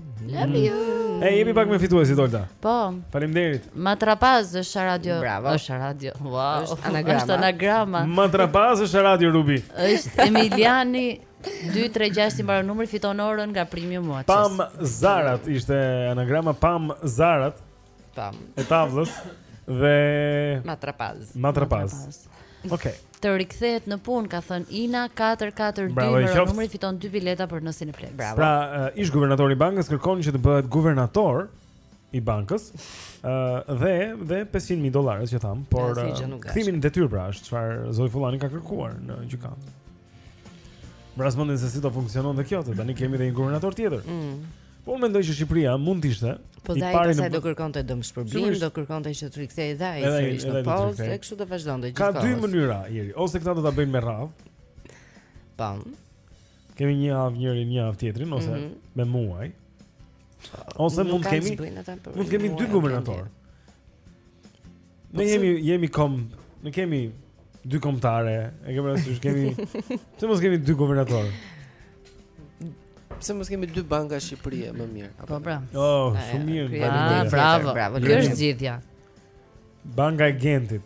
Lëviz. Mm. E jepi pak me fituesit Olta. Po. Faleminderit. Matrapaz është radio. Bravo. Është radio. Wow. Është anagrama. Është anagrama. Matrapaz është radio Rubi. Është Emiliani 236 i mbaron numri fiton orën nga Premium Watches. Pam Zarat ishte anagrama Pam Zarat. Tam. E tavlës dhe matrapaz. Matrapaz. Okej. Okay. Të rikthehet në punë, ka thënë Ina 442 Bravo, mbaron numri fiton dy bileta për në Cineplex. Bravo. Pra, uh, ish guvernatori i bankës kërkon që të bëhet guvernator i bankës. Ë uh, dhe dhe 500 mijë dollarë që tham, por kthimin në detyrë pra është çfarë zoti Fullani ka kërkuar në gjykatë. Vras mendjen se si do funksionojë dhe kjo, tani kemi dhe një guvernator tjetër. Mm. Po unë mendoj që Shqipëria mund të ishte po i pari në do kërkonte dëmshpërblim, do kërkonte që të rikthehej dhe ai sërish në post, e kështu do vazhdonte gjithkohë. Ka dy mënyra, Jeri, ose këta do ta bëjnë me radhë. Po. Kemi një javë njërin, një javë tjetrin ose mm -hmm. me muaj. Ose mund kemi mund kemi dy guvernatorë. Ne jemi jemi komb, ne kemi dy kombëtare. E kemi rëndësish, kemi pse mos kemi dy guvernatorë? Pse mos kemi dy banka Shqipërie më mirë? Po pra. Oh, shumë mirë. Ah, bravo. Kjo është zgjidhja. Banka e Gentit.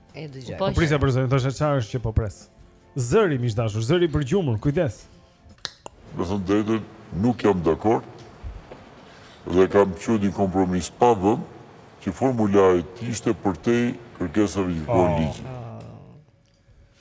E dëgjoj. Po prisa për zërin, thosha çfarë është që po pres. Zëri miq të dashur, zëri përgjumur, kujdes. Me thënë të drejtën, nuk jam dakord. Dhe kam quajtur një kompromis pa vend që formulari të ishte përtej kërkesave që bën ah. ligji.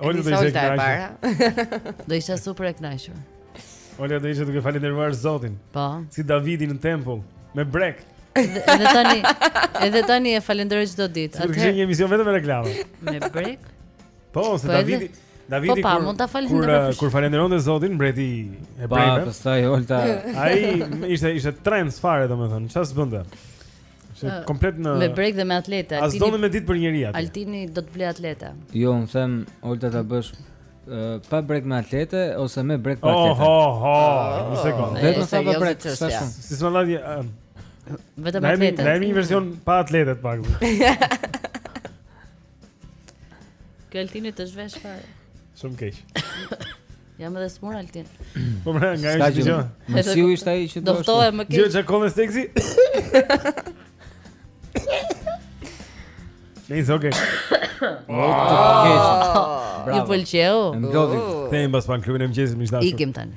Olta do ishte e kënaqur. Do ishte super e kënaqur. Olta do ishte duke falendëruar Zotin. Po. Si Davidi në tempull me brekë. Edhe tani, edhe tani e falenderoj çdo ditë. Ai është një emision vetëm me reklama. Me brekë? Po, se po Davidi Davidi po, pa, kur ta falë. Kur eh, kur falënderonte Zotin mbreti i hebrenjve. Po, pastaj Olta. Ai ishte ishte trend fare domethënë. Çfarë s'bënte? Ishte komplet në me brekë dhe me atlete. As don me ditë për njëri atë. Altini do të blejë atlete. Jo, unë them Olta ta bësh pa brekë me atlete ose me brekë pa atlete. Oho, oh, ho, oh, një sekondë. Vetëm sa pa brekë, sa shumë. Si s'ma ladhi vetëm atlete. Ne kemi një version pa atlete pak. Kjo Altini të zhvesh fare. Shumë keq. Jam edhe sëmurë Altin. Po më nga ai që dëgjon. Mësiu ishte ai që do. Doktor më keq. Gjithë çakon seksi. Nice, okay. Ju pëlqeu? Mblodhi. Kthehemi pas pak në klubin e mëngjesit më dashur. Ikim tani.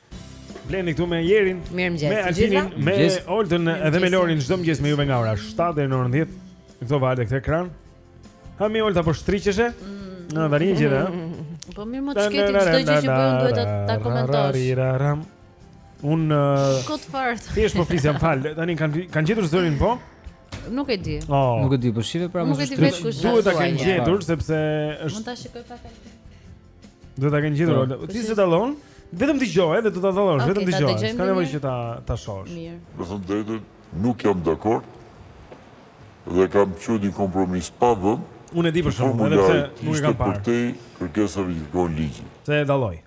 Blendi këtu me Jerin, me Altinin, me Oltën dhe me Lorin çdo mëngjes me juve nga ora 7 deri në orën 10. Këto valë, këtë ekran. Ha mi Olta po shtriqeshe? Mm. Në tani gjë da. Po mirë më s'ke ti çdo gjë që bëjmë duhet ta ta komentosh. Un uh, kot fare. Thjesht po flisja më fal. Tani kanë kanë gjetur zërin po? Nuk e di. Oh. Nuk e di, po shihe pra mos shtriqesh. Duhet ta kenë gjetur sepse është Mund ta shikoj pak. Duhet ta kenë gjetur. Po. Ti s'e dallon, vetëm dëgjoje dhe do ta dallosh, vetëm dëgjoje. S'ka nevojë që ta ta shohësh. Mirë. Do të drejtë, nuk jam dakord. Dhe kam çuar një kompromis pa vëm. Unë e di për shkak edhe pse nuk e kam parë. Për te kërkesa që kërkon ligji. Se e dalloj.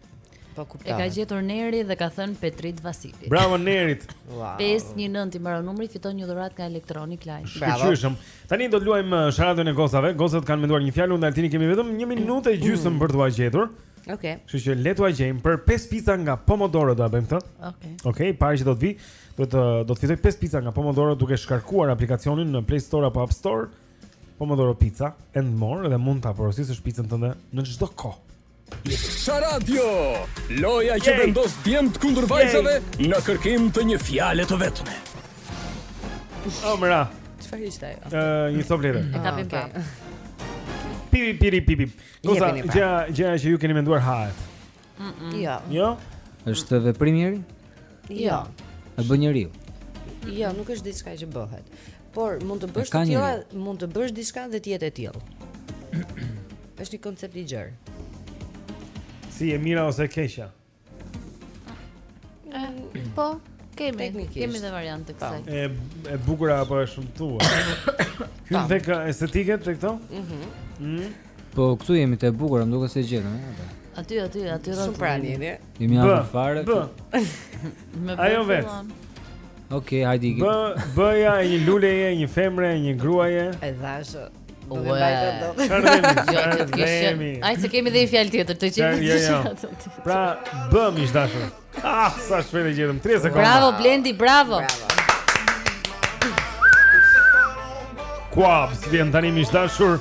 Po kuptoj. E ka gjetur Neri dhe ka thënë Petrit Vasili. Bravo Nerit. Wow. 519 i mbaron numri, fiton një dhuratë nga Electronic Line. Bravo. Tani do të luajmë Sharadion e Gocave. Gocat kanë menduar një fjalë, unë dhe Altini kemi vetëm një minutë e gjysëm për t'ua gjetur. Okej. Kështu që le t'ua gjejmë për 5 pica nga Pomodoro do ta bëjmë këtë. Okej. Okej, i pari që do të vijë, do të do të fitojë 5 pica nga Pomodoro duke shkarkuar aplikacionin në Play Store apo App Store. Pomodoro Pizza and more dhe mund ta porositësh picën tënde në çdo kohë. Sharadio, loja që vendos djemt kundër vajzave në kërkim të një fjale të vetme. Omra. Çfarë ishte ajo? Ë, një top letër. E kapim ah, prapë. Pipi pipi pipi. Goca, gjë gjëja që ju keni menduar hahet. Jo. Jo. Është veprim i ri? Jo. E bën njeriu. Jo, nuk është diçka që bëhet. Por mund të bësh të tilla, mund të bësh diçka dhe të jetë e tillë. Është një koncept i gjerë. Si e mira ose e keqja? Po, kemi, kemi dhe variant të kësaj. E e bukur apo e shëmtuar? Kjo tek estetike tek këto? Mhm. Mm. Po këtu jemi të bukur, më duket se e gjetëm, apo? Aty, aty, aty rrotull. Shumë pranë jeni. Jemi afër fare. B. Me B. Ajo vetë. Okej, hajde iki. B, B-ja e një luleje, një femre, një gruaje. E dhashë. Do të vajë do. Çfarë Ai se kemi dhe një fjalë tjetër, të qenë. Jo, jo, jo. Pra, B më ish e dashur. Ah, sa shpejt e gjetëm 3 sekonda. Bravo Blendi, bravo. Kuabs, vjen tani më ish e dashur.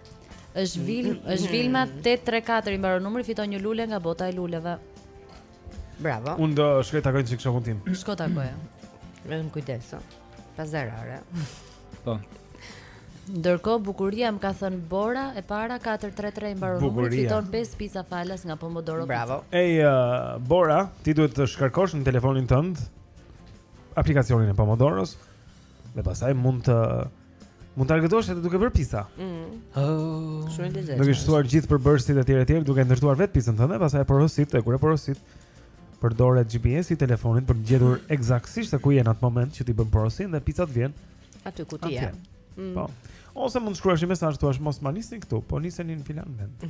Është Vilma, është Vilma 834 i mbaron numri, fiton një lule nga bota e luleve. Bravo. Unë do shkoj ta takoj një çik shokun tim. Shko takoje. Vetëm kujdes. Pa zarare. Po. Ndërkohë bukuria më ka thënë Bora e para 433 i mbaron numri fiton 5 pizza falas nga Pomodoro. Bravo. Ej uh, Bora, ti duhet të shkarkosh në telefonin tënd aplikacionin e Pomodoros Dhe pastaj mund të mund të argëtosh edhe duke bërë pizza. Ëh. Mm. Oh. Shumë lezet. Duke shtuar gjithë përbërësit e tjera e tjera, duke ndërtuar vetë pizzën tënde, pastaj porosite kur e porosit përdoret GPS-i telefonit për të gjetur mm. ekzaktësisht se ku je në atë moment që ti bën porosinë dhe pizza të vjen aty ku ti je. Mm. Po. Ose mund të shkruash një mesazh të thuash mos ma nisni këtu, po niseni në filan vend.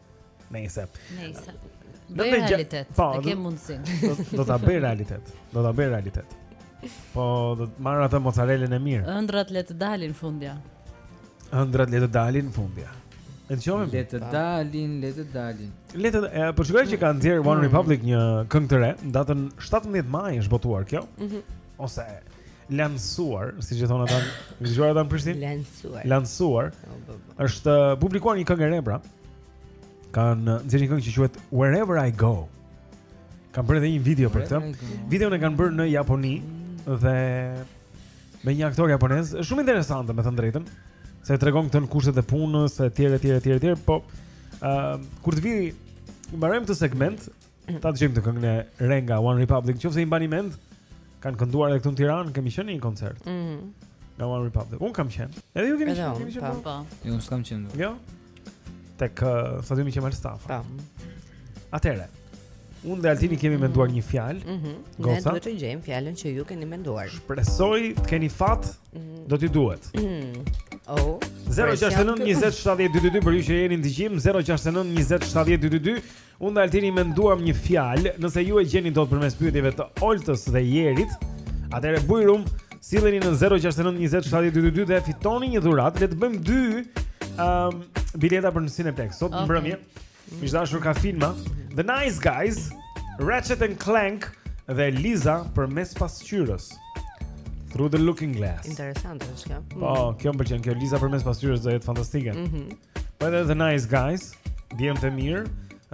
Nëse. Nëse. Do të jetë realitet. Po, e ke mundësinë. Do ta bëj realitet. Do ta bëj realitet. Po, do të marr atë mozzarellën e mirë. Ëndrat le të dalin fundja. Ëndrat le të dalin fundja. E të dëgjojmë? Le të dalin, le të dalin. Le të dalin. Po shikoj që ka nxjerrë One mm. Republic një këngë të re, në datën 17 maj është botuar kjo. Mm -hmm. Ose, lansuar, siç e thonë ata, ke dëgjuar ata në Prishtinë. Lansuar. Lansuar. Është uh, publikuar një këngë e re pra. Kanë uh, nxjerrë një këngë që quhet Wherever I Go. Kanë bërë edhe një video për këtë. Videon e kanë bërë në Japoni dhe me një aktor japonez, është shumë interesante me thënë të drejtën, se tregon këtë në kushtet e punës, etj, etj, etj, etj, po ë uh, kur të vijë të mbarojmë këtë segment, Ta dëgjojmë këngën e re nga One Republic Qoftë se i mbani mend Kanë kënduar edhe këtu në Tiranë, kemi qenë në koncert mm -hmm. Te One Republic Unë kam qenë Edhe ju keni qenë Edhe unë, pa, po. pa jo, Unë s'kam qenë Jo Tek, uh, stadiumi Qemal Stafa Pa Atëherë Unë dhe Altini kemi menduar një fjalë. Mhm. Mm ne duhet të gjejmë fjalën që ju keni menduar. Shpresoj të keni fat. Mm -hmm. Do t'ju duhet. Mm -hmm. Oh. 0692070222 për ju që jeni në dëgjim 0692070222 Unë dhe Altini menduam një fjalë, nëse ju s'e gjeni dot përmes pyetjeve të Oltës dhe Jerit, atëherë bujrum silleni në 069 20 70 222 dhe fitoni një dhuratë, le të bëjmë dy ëm um, bileta për në Cineplex. Sot okay. në mbrëmje. Miq të dashur ka filma The Nice Guys, Ratchet and Clank dhe Liza përmes pasqyrës. Through the Looking Glass. Interesante është kjo. Po, kjo më pëlqen, kjo Liza përmes pasqyrës do jetë fantastike. Mhm. Mm Por edhe The Nice Guys Djemtë e mirë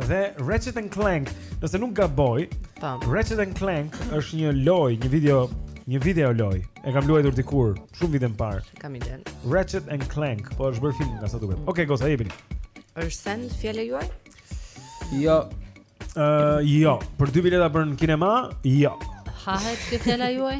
Dhe Ratchet and Clank Nëse nuk gaboj po. Ratchet and Clank është një lojë Një video Një video lojë E kam luajtur dikur Shumë vite më parë Kam idenë Ratchet and Clank Po është bërë film nga sa duket Oke, okay, goca, jepini është send fjala juaj? Jo uh, Jo Për dy bileta për në kinema Jo Hahet kjo fjala juaj?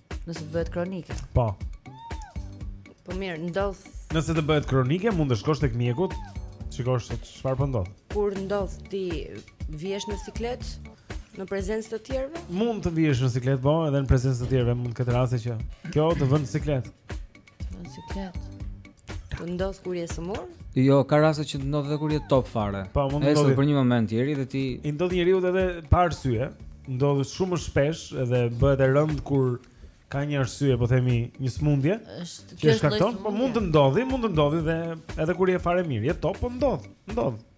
Nëse të bëhet kronike. Po. Po mirë, ndodh. Nëse të bëhet kronike, mund të shkosh tek mjeku, të shikosh se çfarë po ndodh. Kur ndodh ti vihesh në siklet në prezencë të tjerëve? Mund të vihesh në siklet, po, edhe në prezencë të tjerëve mund të ketë raste që kjo të vë në siklet. Të ndodh kur je sëmurë? Jo, ka raste që të ndodh edhe kur je top fare. Po, mund të ndodhë për një moment i ri dhe ti i ndodh njeriut edhe pa arsye. Ndodh shumë shpesh edhe bëhet e rëndë kur ka një arsye, po themi, një smundje. Është kjo shkakton, po mund të ndodhi, mund të ndodhi dhe edhe kur je fare mirë, je top, po ndodh, ndodh.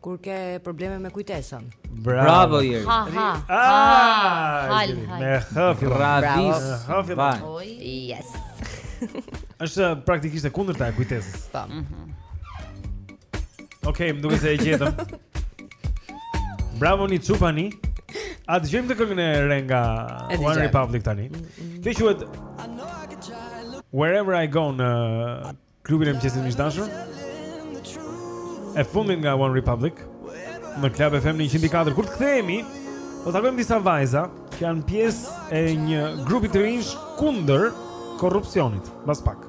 Kur ke probleme me kujtesën. Bravo Jeri. Ha ha. Ah, hallall. Me hëfë radis. Hëfë vaj. Yes. Është praktikisht e kundërta e kujtesës. Po. Mhm. Okej, më duket se e gjetëm. Bravo ni çupani. A dëgjojmë këngën e re nga One Republic tani. Kjo quhet Wherever I Go në Klubin e mëngjesit miq të dashur E fundit nga One Republic Në Club FM në 104 Kur të kthehemi Do takojmë disa vajza Që janë pjesë e një grupi të rinjsh Kundër korrupsionit Bas pak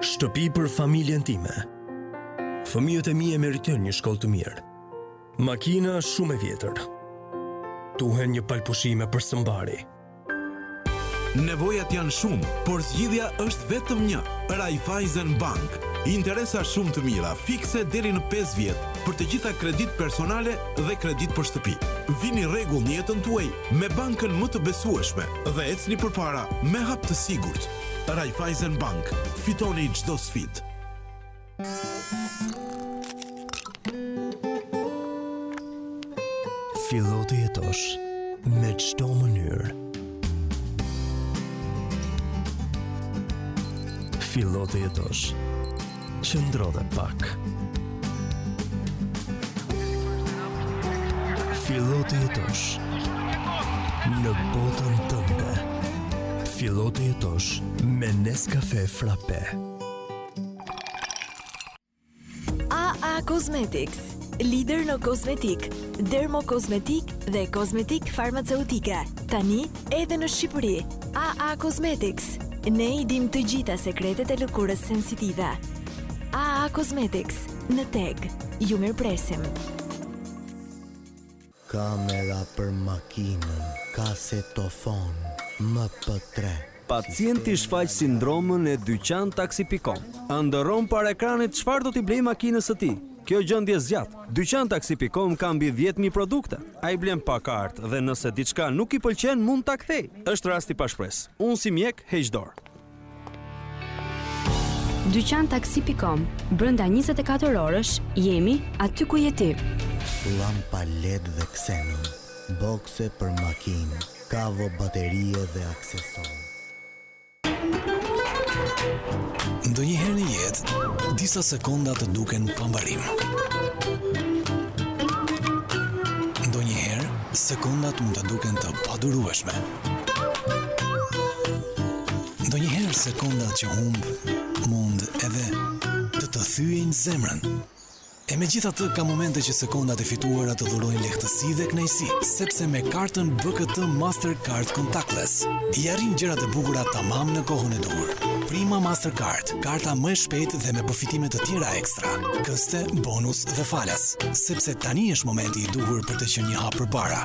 Shtëpi për familjen time. Fëmijët e mi e meritojnë një shkollë të mirë. Makina është shumë e vjetër. Duhen një palë pushime për së mbari. Nevojat janë shumë, por zgjidhja është vetëm një. Raiffeisen Bank. Interesa shumë të mira, fikse deri në 5 vjet, për të gjitha kreditë personale dhe kreditë për shtëpi. Vini rregull në jetën tuaj me bankën më të besueshme dhe ecni përpara me hap të sigurt. Raiffeisen Bank, fitoni çdo sfidë! Fillo të jetosh me çdo mënyrë. Fillo të jetosh. Qëndro dhe pak. Fillo të jetosh në botën tënde. Fillo të jetosh me Nescafe Frappe. AA Cosmetics Lider në kozmetikë, dermokozmetikë dhe kozmetikë farmaceutike. Tani edhe në Shqipëri. AA Cosmetics. Ne i dimë të gjitha sekretet e lëkurës sensitive. AA Cosmetics në TEG. Ju mirëpresim. Kamera për makinën, kasetofon, MP tre. Pacienti shfaq sindromën e dyqan taksi pikë com. Ëndërron para ekranit çfarë do t'i blejë makinës së tij. Kjo gjendje zgjat. Dyqan taksi pikë com ka mbi dhjetë mijë produkte. Ai blen pa kartë dhe nëse diçka nuk i pëlqen mund ta kthejë. Është rast i pashpresë. Unë si mjek heq dorë. Dyqan taksi.com Brënda 24 orësh jemi aty ku je ti Lampa LED dhe Xenon Bokse për makinë Kavo, baterie dhe aksesorë Ndonjëherë në jetë Disa sekonda të duken pa mbarim Ndonjëherë Sekondat mund të duken të padurueshme Ndonjëherë sekondat që humb mund edhe të të thyejnë zemrën. E megjithatë ka momente që sekondat e fituara të dhurojnë lehtësi dhe kënaqësi, sepse me kartën BKT Mastercard Contactless, i arrin gjërat e bukura tamam në kohën e duhur. Prima Mastercard, karta më e shpejtë dhe me përfitime të tjera ekstra, këste, bonus dhe falas, sepse tani është momenti i duhur për të qenë një hap përpara.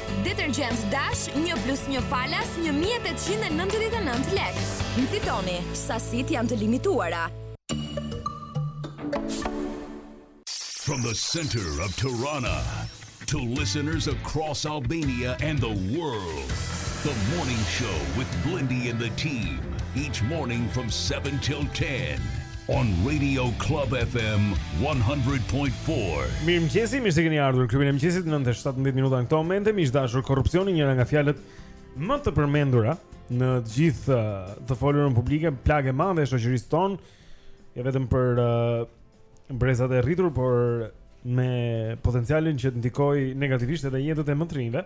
detergent dash 1 plus 1 falas 1899 lek. Në fitoni, sasit janë të limituara. From the center of Tirana, to listeners across Albania and the world. The Morning Show with Blindy and the team. Each morning from 7 till 10 On Radio Club FM 100.4. Mirëmëngjes, mirë se keni ardhur në klubin e mëngjesit 9:17 minuta në këto momente. Miq dashur, korrupsioni njëra nga fjalët më të përmendura në të gjithë uh, të folurën publike, plagë e madhe e shoqërisë tonë, jo vetëm për uh, brezat e rritur, por me potencialin që të ndikojë negativisht edhe jetët e më të rinjve.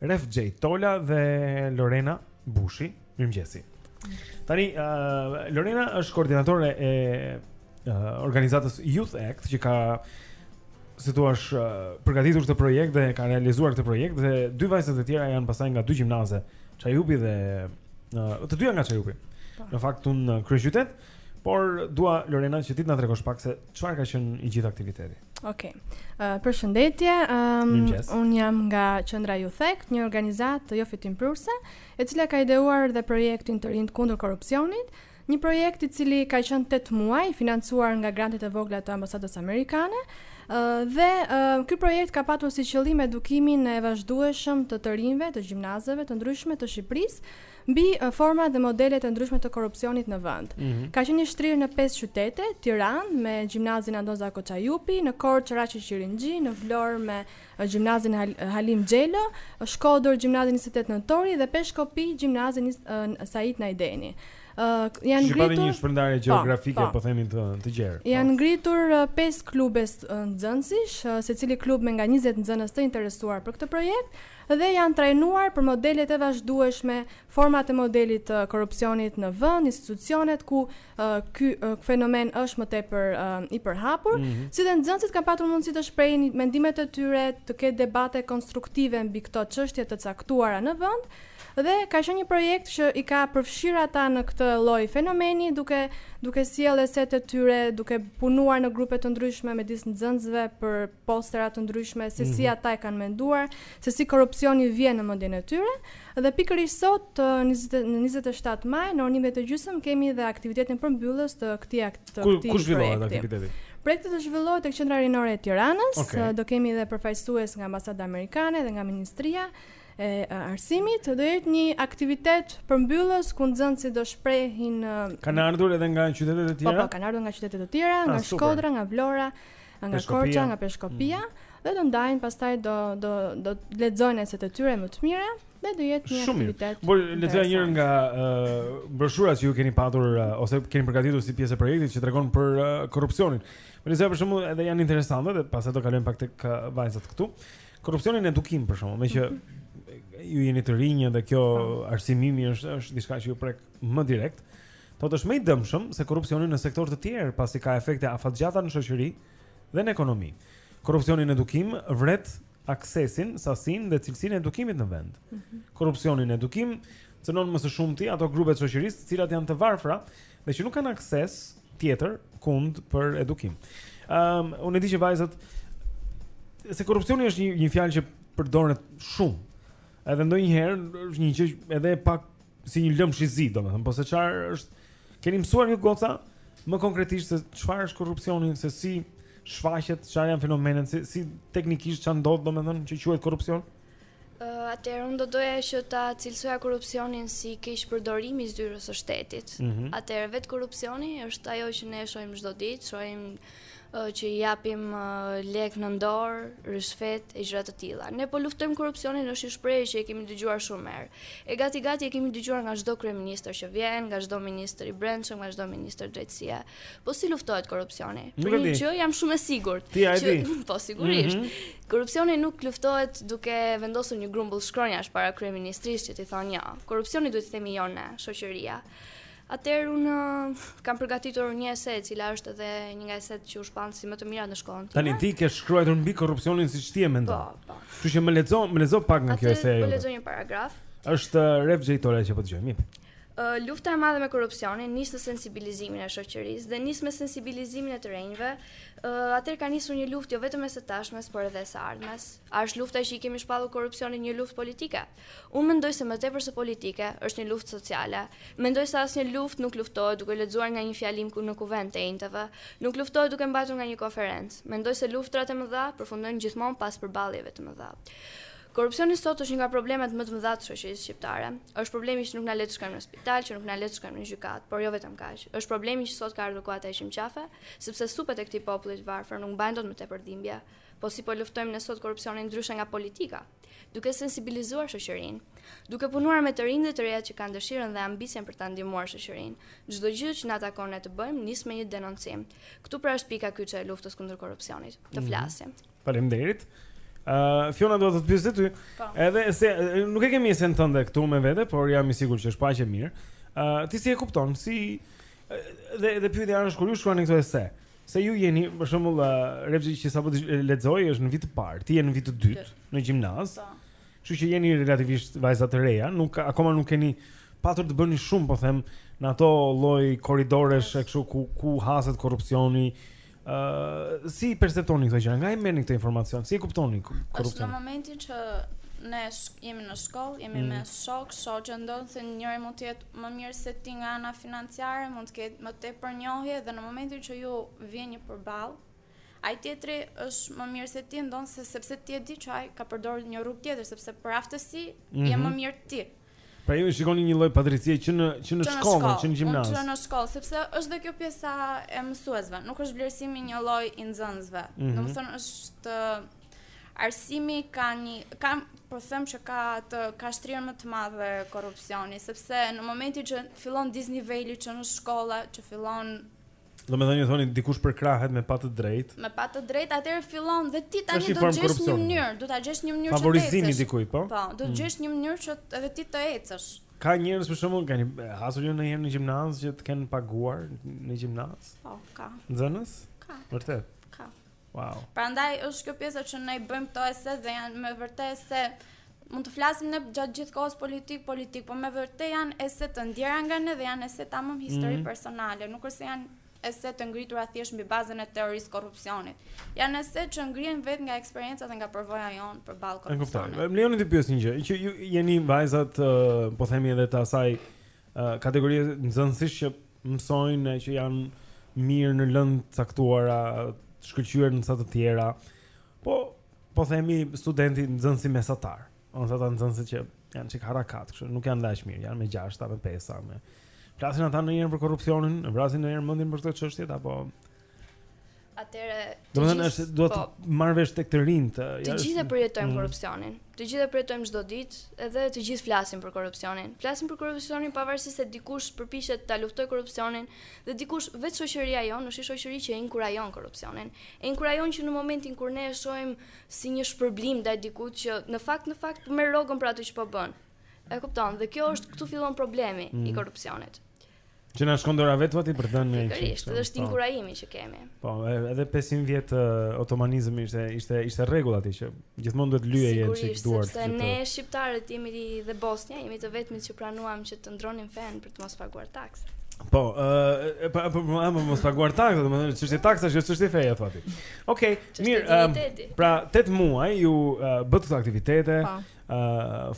Refgjej Tola dhe Lorena Bushi. Mirëmëngjesi. Tani uh, Lorena është koordinatore e uh, organizatës Youth Act që ka si të thuash uh, përgatitur këtë projekt dhe ka realizuar këtë projekt dhe dy vajzat e tjera janë pastaj nga dy gjimnaze, Çajupi dhe uh, të dyja nga Çajupi. Po. Në fakt unë në kryeqytet. Por dua Lorena që ti të na tregosh pak se çfarë ka qenë i gjithë aktiviteti. Okej. Uh, përshëndetje. Um, unë jam nga Qendra Youth Act, një organizatë jofitimprurëse, e cila ka ideuar dhe projektin të rinjtë kundër korrupsionit, një projekt i cili ka qenë 8 muaj, financuar nga grantet e vogla të Ambasadës Amerikane. Uh, dhe uh, ky projekt ka patur si qëllim edukimin e vazhdueshëm të të rinjve të gjimnazeve të ndryshme të Shqipërisë, Mbi format dhe modelet e ndryshme të korrupsionit në vend. Ka qenë i shtrirë në pesë qytete, Tiranë me Gjimnazin Andon Zako Çajupi, në Korçë Raqi Qirinxhi, në Vlorë me Gjimnazin Halim Xhelo, Shkodër Gjimnazi njëzet e tetë Nëntori dhe Peshkopi Gjimnazi Said Najdeni. Janë ngritur Kështu që pati një shpërndarje gjeografike, po, po. po themi të të gjerë. Po. Janë ngritur pesë klube nxënësish, secili klub me nga njëzet nxënës të interesuar për këtë projekt. dhe janë trajnuar për modelet e vazhdueshme, format e modelit të korrupsionit në vend, institucionet ku ky fenomen është më tepër i përhapur, mm -hmm. si dhe nxënësit kanë patur mundësi të shprehin mendimet e tyre, të ketë debate konstruktive mbi këto çështje të caktuara në vend dhe ka qenë një projekt që i ka përfshirë ata në këtë lloj fenomeni duke duke sjellë eset e tyre, duke punuar në grupe të ndryshme midis nxënësve për postera të ndryshme se si ata e kanë menduar, se si korrupsioni vjen në mendjen e tyre dhe pikërisht sot në 27 maj në orën 10:30 kemi dhe aktivitetin përmbyllës të këtij projekti. Ku ku zhvillohet aktiviteti? Projekti do zhvillohet tek Qendra Rinore e Tiranës, okay. do kemi dhe përfaqësues nga Ambasada Amerikane dhe nga Ministria e arsimit do jetë një aktivitet përmbyllës ku nxënësit do shprehin kanë ardhur edhe nga qytete të tjera. Po, po kanë ardhur nga qytete të tjera, ah, nga Shkodra, nga Vlora, nga Korça, nga Peshkopia mm. dhe do ndajnë pastaj do do do lexojnë eset e tyre më të mira dhe do jetë një aktivitet. Shumë. Po lexoja një nga ë uh, broshurat që ju keni patur uh, ose keni përgatitur si pjesë e projektit që tregon për uh, korrupsionin. po lexoja për shembull edhe janë interesante dhe pastaj do kalojmë pak tek uh, vajzat këtu. Korrupsioni në edukim për shembull, meqë mm -hmm. ju jeni të rinj dhe kjo po. arsimimi është është diçka që ju prek më direkt. Ë Thotë është më i dëmshëm se korrupsioni në sektorë të tjerë, pasi ka efekte afatgjata në shoqëri dhe në ekonomi. Korrupsioni në edukim vret aksesin, sasinë dhe cilësinë e edukimit në vend. Korrupsioni në edukim cënon më së shumti ato grupe të shoqërisë të cilat janë të varfra dhe që nuk kanë akses tjetër kund për edukim. Ëm unë e di që vajzat se korrupsioni është një një fjalë që përdoret shumë. Edhe ndonjëherë është një gjë edhe pak si një lëmsh i zi, domethënë, po se çfarë është keni mësuar ju goca më konkretisht se çfarë është korrupsioni, se si shfaqet, çfarë janë fenomenet, si, si teknikisht ça ndodh domethënë që quhet korrupsion? Uh, Atëherë unë do doja që ta cilësoja korrupsionin si keqpërdorim i zyrës së shtetit. Mm -hmm. Atëherë vetë korrupsioni është ajo që ne shohim çdo ditë, shohim që i japim lek nën dorë, ryshfet e gjëra të tilla. Ne po luftojmë korrupsionin, është një shprehje që e kemi dëgjuar shumë herë. E gati gati e kemi dëgjuar nga çdo kryeministër që vjen, nga çdo ministër i brendshëm, nga çdo ministër drejtësie. Po si luftohet korrupsioni? Për një gjë jam shumë e sigurt. Ti e di. Po sigurisht. Mm -hmm. Korrupsioni nuk luftohet duke vendosur një grumbull shkronjash para kryeministrisë që t'i thonë jo. Korrupsionit duhet t'i themi jo ne, shoqëria. Atëherë unë kam përgatitur një ese e cila është edhe një nga esetë që u shpall si më të mirat në shkollën time. Tani ti ke shkruar mbi korrupsionin siç ti e mendon. Po, po. Kështu që më lexo, më lexo pak nga kjo ese. Atëherë po lexoj një paragraf. Është uh, Ref Xhejtola që po dëgjojmë. Uh, lufta e madhe me korrupsionin nis në sensibilizimin e shoqërisë dhe nis me sensibilizimin e të rinjve. Uh, Atëherë ka nisur një luftë jo vetëm e së tashmes, por edhe e së ardhmes. A është lufta që i kemi shpallur korrupsionin një luftë politike? Unë mendoj se më tepër se politike, është një luftë sociale. Mendoj se asnjë luftë nuk luftohet duke lexuar nga një fjalim në Kuvend të enjteve. Nuk luftohet duke mbajtur nga një konferencë. Mendoj se luftërat e mëdha përfundojnë gjithmonë pas përballjeve të mëdha. Korrupsioni sot është një nga problemet më të mëdha të shoqërisë shqiptare. Është problemi që nuk na le të shkojmë në spital, që nuk na le të shkojmë në gjykatë, por jo vetëm kaq. Është problemi që sot ka ardhur koha ta heqim qafe, sepse supet e këtij populli të varfër nuk mbajnë dot më tepër dhimbje. Po si po luftojmë ne sot korrupsionin ndryshe nga politika? duke sensibilizuar shoqërinë, duke punuar me të rinjtë dhe të rejat që kanë dëshirën dhe ambicien për ta ndihmuar shoqërinë. Çdo gjë që na takon ne të bëjmë nis me një denoncim. Këtu pra është pika kyçe e luftës kundër korrupsionit. Të mhm. flasim. Mm -hmm. Faleminderit. Ë uh, Fiona dua të të pyes ty. Pa. Po. Edhe pse nuk e kemi esenë tënde këtu me vete, por jam i sigurt që është po aq e mirë. Ë uh, ti si e kupton? Si dhe dhe pyetja është kur ju shkruani këto ese? Se ju jeni, për shembull, Refxhi që sapo lexoi është në vit të parë, ti je në vit të dytë në gjimnaz. Po. Kështu që jeni relativisht vajza të reja, nuk akoma nuk keni patur të bëni shumë, po them, në ato lloj korridoresh e kështu ku ku haset korrupsioni. Ë, uh, si i perceptoni këto gjëra? Nga e merrni këtë informacion? Si e kuptoni korrupsionin? Në momentin që ne jemi në shkollë, jemi mm. me shokë, shoqe, ndonëse njëri mund të jetë më mirë se ti nga ana financiare, mund të ketë më tepër njohje dhe në momentin që ju vjen një përballë, ai tjetri është më mirë se ti ndonëse sepse ti e di që ai ka përdorur një rrugë tjetër sepse për aftësi mm -hmm. je mhm. më mirë ti. Pra ju shikoni një lloj padrejtësie që në që në shkollë, që në gjimnaz. Që në shkollë, sepse është dhe kjo pjesa e mësuesve, nuk është vlerësimi njëlloj i nxënësve. Mm -hmm. Domethënë është Arsimi ka një ka po them që ka të ka shtrirje më të madhe korrupsioni, sepse në momentin që fillon disniveli që në shkolla që fillon Domethënë thoni, dikush përkrahet me pa të drejtë Me pa të drejtë, atëherë fillon dhe ti tani do të gjesh një mënyrë Do të gjesh një mënyrë që të ecësh Favorizimi i dikujt, po? Po, do të mm. gjesh një mënyrë që edhe ti të ecësh Ka njerëz për shembull, keni hasur ndonjëherë në gjimnaz që të kenë paguar në gjimnaz? Po, ka Nxënës? Ka Vërtet? Ka Wow. Prandaj është kjo pjesa që ne bëjmë këto ese dhe janë me vërtet se mund të flasim ne gjatë gjithë kohës politikë, politikë, po me vërtet janë ese të ndjera nga ne dhe janë ese tamam histori mm -hmm. personale, nuk është se janë ese të ngritura thjesht mbi bazën e teorisë së korrupsionit. Janë ese që ngrihen vetë nga eksperienca dhe nga përvoja jonë përballë korrupsionit. Më lejoni të pyes një gjë, që ju jeni vajzat, uh, po themi edhe të asaj uh, kategorie nxënësish që mësojnë që janë mirë në lëndë të caktuara, të shkëlqyer në ca të tjera. Po po themi studenti nxënësi mesatar, ose ata nxënësit që janë çik harrakat, kështu, nuk janë aq mirë, janë me 6, me 5, me. Flasin ata ndonjëherë për korrupsionin, vrasin ndonjëherë mendin për këtë çështje apo Atëherë, domethënë është dua të po. marr vesh tek të rinjtë. Ja, të gjithë e përjetojmë mm. korrupsionin. Të gjithë e përjetojmë çdo ditë, edhe të gjithë flasin për korrupsionin. Flasin për korrupsionin pavarësisht se dikush përpiqet ta luftojë korrupsionin dhe dikush vetë shoqëria jonë është një shoqëri që inkurajon korrupsionin. E inkurajon që në momentin kur ne e shohim si një shpërblim ndaj dikujt që në fakt në fakt po merr rrogën për atë që po bën. E kupton? Dhe kjo është këtu fillon problemi mm. i korrupsionit. Që na shkon dora vetë vati për të dhënë një çështje. Sigurisht, është po. inkurajimi që kemi. Po, edhe 500 vjet uh, otomanizëm ishte ishte ishte rregull aty që gjithmonë duhet lyeje një çik duart. Sigurisht, sepse ne shqiptarët jemi dhe Bosnja, jemi të vetmit që pranuam që të ndërronim fenë për të mos paguar taksë. Po, ë, po po ama mos paguar taksë, domethënë çështje taksash, jo çështje feje aty. Okej, mirë. Pra, 8 muaj ju bëtë aktivitete. Po.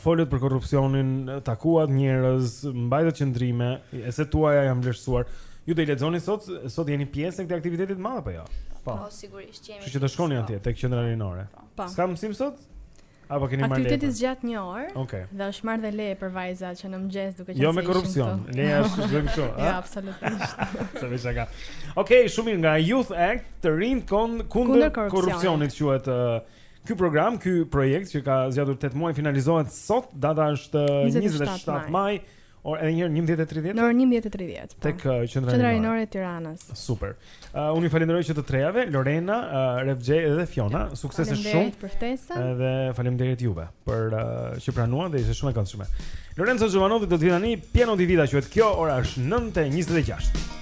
folët për korrupsionin, takuat njerëz, mbajtët qëndrime, eset tuaja janë vlerësuar. Ju do i lexoni sot, sot jeni pjesë e këtij aktiviteti të madh apo jo? Po, po sigurisht jemi. Kështu që do shkoni atje tek qendra rinore. Po. po. S'ka mësim sot? Apo keni marrë? Aktiviteti zgjat një orë. Okej. Okay. Dhe është marrë dhe leje për vajzat që në mëngjes duke qenë. Jo me korrupsion. Leja është zgjuar kështu. Jo, absolutisht. Sa vesh aka. Okej, shumë mirë nga Youth Act, të rinjtë kundër korrupsionit quhet Ky program, ky projekt që ka zgjatur 8 muaj finalizohet sot, data është 27 maj. Ora edhe një herë 11:30. Në orën 11:30. Po. Tek uh, qendra qendra rinore e Tiranës. Super. Uh, unë ju falenderoj që të trejave, Lorena, uh, Refxhe dhe Fiona. Suksese shumë. Faleminderit për ftesën. Edhe faleminderit juve për uh, që pranuat dhe ishte shumë e këndshme. Lorenzo Jovanotti do të vijë tani, Pieno di vita quhet kjo, ora është 9:26.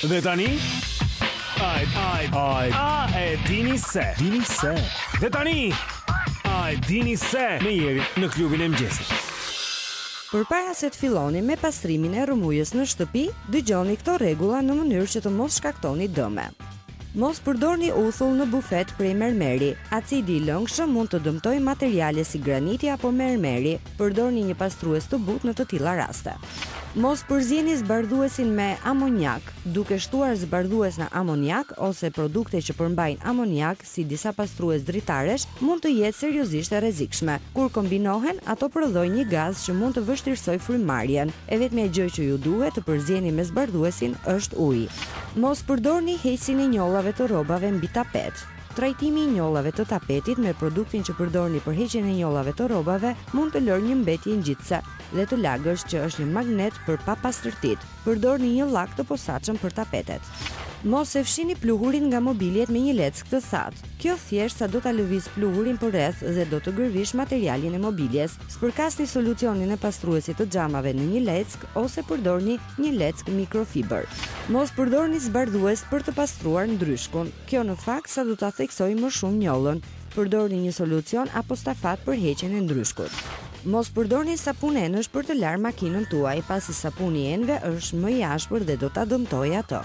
Dhe tani Ai ai ai a e dini se dini se Dhe tani A e dini se me Jerin në klubin e mëngjesit Përpara se të filloni me pastrimin e rrëmujës në shtëpi, dëgjoni këto rregulla në mënyrë që të mos shkaktoni dëme. Mos përdorni uthull në bufet prej mermeri. Acidi i lëngshëm mund të dëmtojë materiale si graniti apo mermeri. Përdorni një pastrues të butë në të tilla raste. Mos përzieni zbardhuesin me amoniak. Duke shtuar zbardhues në amoniak ose produkte që përmbajnë amoniak, si disa pastrues dritaresh, mund të jetë seriozisht e rrezikshme. Kur kombinohen, ato prodhojnë një gaz që mund të vështirësojë frymëmarrjen. E vetmja gjë që ju duhet të përzieni me zbardhuesin është uji. Mos përdorni heqësin e njollave të rrobave mbi tapet. Trajtimi i njollave të tapetit me produktin që përdorni për heqjen e njollave të rrobave mund të lërë një mbetje ngjitëse dhe të lagësht që është një magnet për papastërtitë. Përdorni një llak të posaçëm për tapetet. Mos e fshini pluhurin nga mobiljet me një leckë të thatë. Kjo thjesht sa do ta lëvizë pluhurin përreth dhe do të gërvishë materialin e mobiljes. Spërkasni solucionin e pastruesit të xhamave në një leckë ose përdorni një leckë mikrofibër. Mos përdorni zbardhues për të pastruar ndryshkun, kjo në fakt sa do ta theksojë më shumë njollën. Përdorni një solucion apostafat për heqjen e ndryshkut. Mos përdorni sapun enësh për të larë makinën tuaj, pasi sapuni i enëve është më i ashpër dhe do ta dëmtojë atë.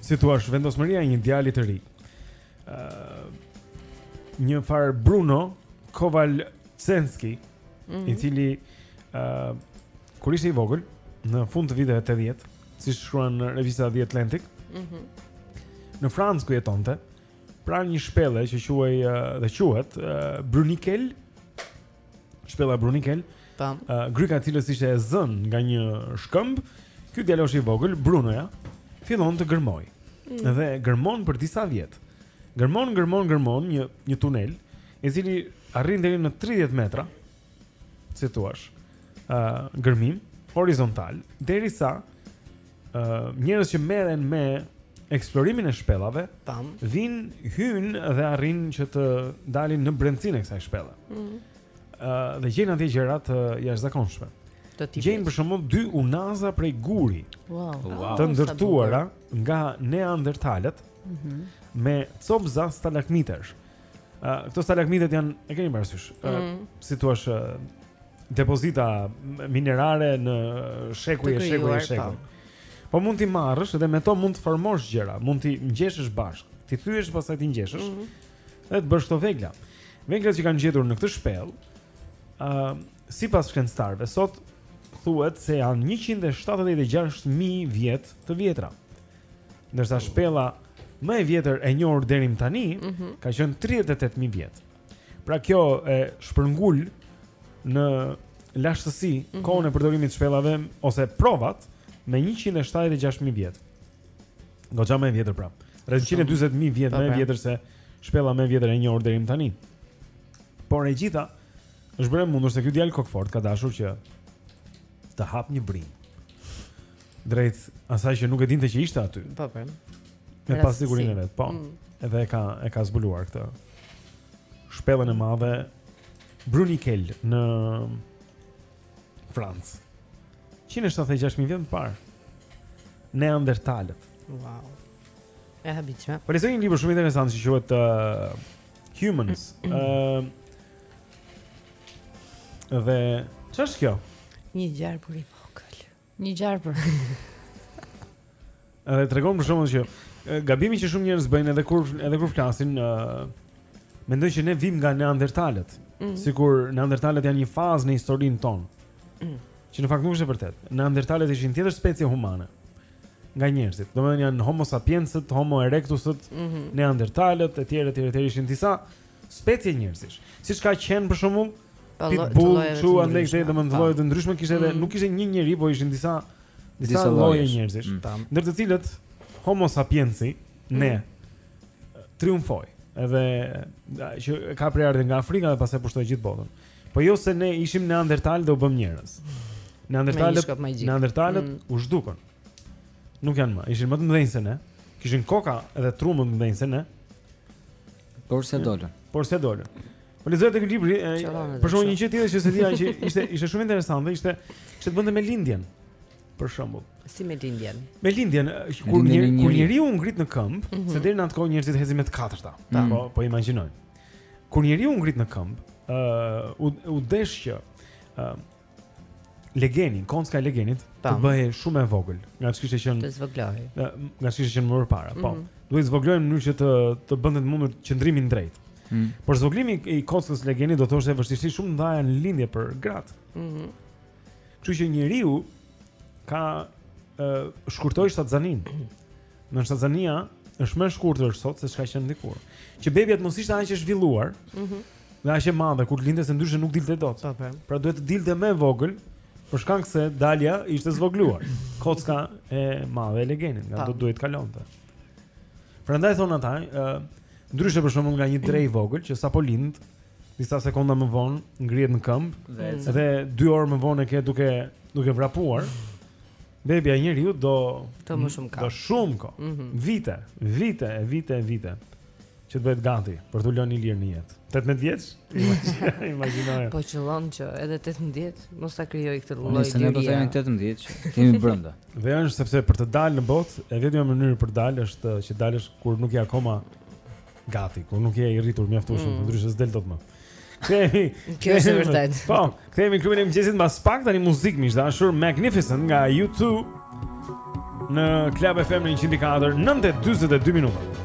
Si thua, vendosmëria e një djali të ri. ë uh, Një farë Bruno Kovalcenski, mm -hmm. i cili ë uh, kur ishte i vogël në fund të viteve 80, siç shkruan revista The Atlantic. Mhm. Mm në Francë ku jetonte, pranë një shpelle që quhej uh, dhe quhet uh, Brunikel Shpella Brunikel. Tam. Uh, gryka e cilës ishte e zënë nga një shkëmb, ky djalosh i vogël Brunoja fillon të gërmojë. Mm. Dhe gërmon për disa vjet. Gërmon, gërmon, gërmon një një tunel, i cili arrin deri në 30 metra. Si thua? Ë, uh, gërmim horizontal derisa njerëz që merren me eksplorimin e shpellave, tam, vijnë hyjnë dhe arrijnë që të dalin në brendësinë e kësaj shpelle. Ëh, mm -hmm. uh, dhe gjejnë atje gjëra të jashtëzakonshme. Gjejnë për shembull dy unaza prej guri. Wow. wow. Të oh, ndërtuara nga neandertalët. Mm -hmm. Me copza stalagmitesh. Ë, këto stalagmitet janë, e keni parasysh, ë, Mm. si thua, ë, depozita m- minerare në shekuj e shekuj e shekuj. Po mund t'i marrësh dhe me to mund të formosh gjëra, mund t'i ngjeshësh bashkë, t'i thyesh pastaj t'i ngjeshësh Mhm. dhe të bësh këto vegla. Veglat që kanë gjetur në këtë shpellë, ë, sipas shkencëtarëve sot thuhet se janë 176000 vjet të vjetra. Ndërsa shpella më e vjetër e njohur deri më tani mm -hmm. ka qenë 38000 vjet. Pra kjo e shpërngul në lashtësi mm -hmm. kohën e përdorimit të shpellave ose provat me 176000 vjet. Goxha më e vjetër pra. Rreth 140000 vjet më e po, pra. vjetër se shpella më e vjetër e njohur deri më tani. Por e gjitha është bërë e mundur se ky djalë kokfort ka dashur që të hap një vrimë. drejt asaj që nuk e dinte që ishte aty. Po po. Me pas sigurinë vet, po. Mm. Edhe e ka e ka zbuluar këtë. Shpellën e madhe Brunikel në Francë. 176000 vjet më parë. Neandertalët. Wow. E habitshme. Po lexoj një libër shumë interesant që quhet uh, Humans. Ëm uh, Dhe ç'është kjo? Një gjarpër i vogël. Një gjarpër. Edhe tregon për shembull që gabimi që shumë njerëz bëjnë edhe kur edhe kur flasin, uh, mendojnë që ne vijmë nga neandertalët. Mm -hmm. Sikur neandertalët janë një fazë në historinë tonë. Mm -hmm. Që në fakt nuk është e vërtetë. Neandertalët ishin tjetër specie humane nga njerëzit. Domethënë janë Homo sapiensët, Homo erectusët, mm -hmm. neandertalët etj etj etj ishin disa specie njerëzish. Siç ka qenë për shembull po, Pitbull, çiuaua e të tjerë domethënë po. lloje të ndryshme kishte edhe mm. nuk ishte një njerëz, por ishin disa disa lloje njerëzish. Mm. Ndër të cilët Homo sapiensi mm. ne triumfoi. Edhe që ka prejardhje nga Afrika dhe pastaj pushtoi gjithë botën. Po jo se ne ishim neandertalë dhe u bëm njerëz. Neandertalët, neandertalët mm. u zhdukën. Nuk janë më, ishin më të mëdhenj se ne. Kishin koka edhe tru më të mëdhenj se ne. Por s'ia dolën. Por s'ia dolën. Po lexoj tek libri, për shembull një gjë tjetër që s'e dija që ishte ishte shumë interesante, ishte kishte të bënte me lindjen. Për shembull, si me lindjen. Me lindjen, kur një kur njeriu u ngrit në këmbë, mm -hmm. se deri në atë kohë njerëzit ecnin me të katërta. Ta, mm. po po imagjinoj. Kur njeriu u ngrit në këmbë, ë uh, u, u desh që ë uh, legeni, kocka e legenit të bëhej shumë e vogël, nga siç kishte qenë të zvogëlohej. Nga siç kishte qenë më parë, po. Mm -hmm. Duhet të zvogëlohej në mënyrë që të të bënte të mundur qëndrimin drejt. Mm -hmm. Por zvogëlimi i kockës së legenit do të thoshte vështirësi shumë të mëdha në lindje për gratë. Mm -hmm. Kështu që njeriu ka ë uh, shkurtoi shtatzëninë. Shtatzënia është më e shkurtër sot se çka qenë dikur. Që bebja të mos ishte aq e zhvilluar. Mhm. Mm dhe aq e madhe kur lindte se ndryshe nuk dilte dot. Po, pra duhet të dilte më e vogël për shkak se dalja ishte zvogëluar. Kocka e madhe e legenit, nga do duhet të kalonte. Prandaj thonë ata, ë ndryshe për shembull nga një dre i vogël që sapo lind, disa sekonda më vonë ngrihet në këmbë dhe 2 orë më vonë e ke duke duke vrapuar. Bebja e njeriut do më shumë kohë. Do shumë kohë. Mm -hmm. Vite, vite, vite, vite. Që të bëhet gati për t'u lënë i lirë në jetë. 18 vjeç? Imagjinoje. Po qëllon që edhe 18 mos ta krijojë këtë lloj lirie. Ne do të jemi 18, kemi brenda. Dhe është sepse për të dalë në botë, e vetmja mënyrë për të dalë është që të dalësh kur nuk je akoma Gati, kur nuk je i rritur mjaftueshëm, mm. ndryshe s'del dot më. Kthehemi. Kjo është vërtet. Po, kthehemi në Klubin e mëngjesit mbas pak tani muzikë miq të dashur Magnificent nga U2 në Club FM 100.4 9:42 minuta.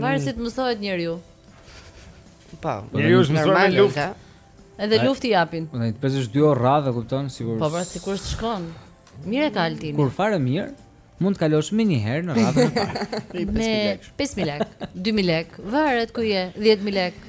Varet si të mësohet njeriu. Po, njeriu është mësuar me luftë. Edhe luftë i japim. Pse dy orë radhë, kupton, sigurisht. Po, pra sikur të shkon. Mirë e ka Altini. Kur fare mirë, mund të kalosh menjëherë në radhën e parë. Me 5000 lekë, 2000 lekë, varet ku je, 10000 lekë.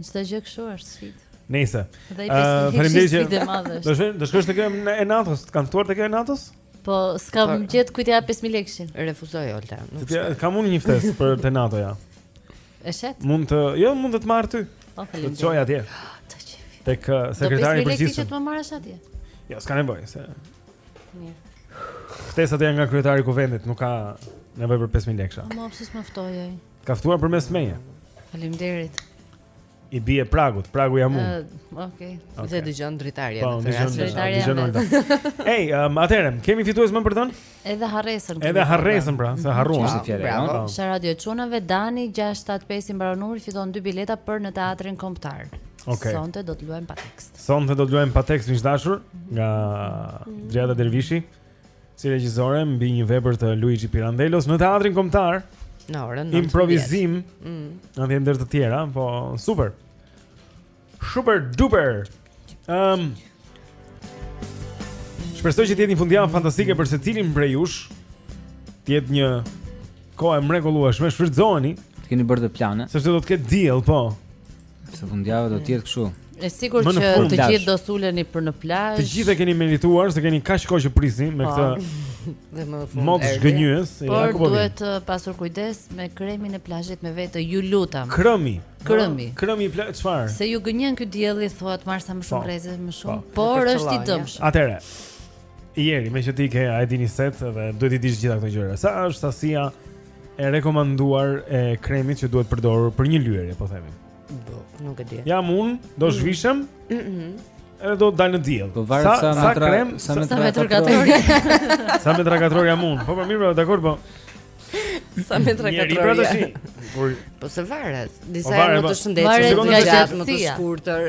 Çdo gjë kështu është sfidë. Nejse. Faleminderit që të madhe. Do shkoj, do shkosh te kjo e NATO-s, të kanë ftuar te kjo e NATO-s? Po, s'kam po. gjet kujt t'ia jap 5000 lekëshin. Refuzoi Olta. Nuk ja, kam unë një ftesë për te NATO-ja. Është? Mund të, jo, mund të të marr ty. Po, të çoj atje. Të çoj. Tek uh, sekretari i përgjithshëm. Do të më marrësh atje. Jo, s'ka nevojë se. Mirë. Ftesat janë nga kryetari i kuvendit, nuk ka nevojë për 5000 lekësha. Po, mos më ftojë. Ka ftuar përmes meje. Faleminderit. I bie pragut, pragu jam unë. Uh, Okej. Okay. Dhe dëgjon dritarja po, në këtë dritarja. Dëgjon dritarja. Ej, um, atëherë, kemi fitues ne për të dhënë? Edhe adresën. Edhe adresën pra, se harruam si fjalë. Bravo. Sarandë o çuna ve Dani 675 i mbaron numri fiton dy bileta për në teatrin kombëtar. Okay. Sonte do të luajmë pa tekst. Sonte do të luajmë pa tekst miq të dashur nga Driada Dervishi. si regjizore mbi një vepër të Luigi Pirandellos në teatrin kombëtar. Në orën 19. Improvizim. Mm. Në ndër të tjera, po super. Super duper. Ehm. Um, Shpresoj që të jetë një fundjavë fantastike për secilin prej jush. Të jetë një kohë e mrekullueshme, shfrytëzojeni. Të keni bërë dhe plane. Sepse do të ketë diell, po. Se fundjava do të jetë kështu. E sigurt që të gjithë do suleni për në plazh. Të gjithë e keni merituar se keni kaq kohë që prisni me po. këtë mot zhgënjyes Por po duhet uh, pasur kujdes me kremin e plazhit me vete Ju lutam Kremi Kremi Kremi i plazhit çfarë? Se ju gënjen ky dielli thua të marr sa më shumë po. rreze më shumë po. Por është i dëmshëm. Atëherë Jeri, me që ti ke a e dini se dhe duhet t'i dish gjitha këto gjëra Sa është sasia e rekomanduar e kremit që duhet përdorur për një lyerje, po themi. Do, nuk e di. Jam un, do mm. zhvishem. Mhm. Mm edhe do të dal në diell. Po varet sa sa, sa krem, sa metra katror. Sa metra katror jam un. Po po mirë, po, dakor, po. Sa metra katror. Po se varet. Disa janë më të shëndetshëm, disa janë më të shkurtër.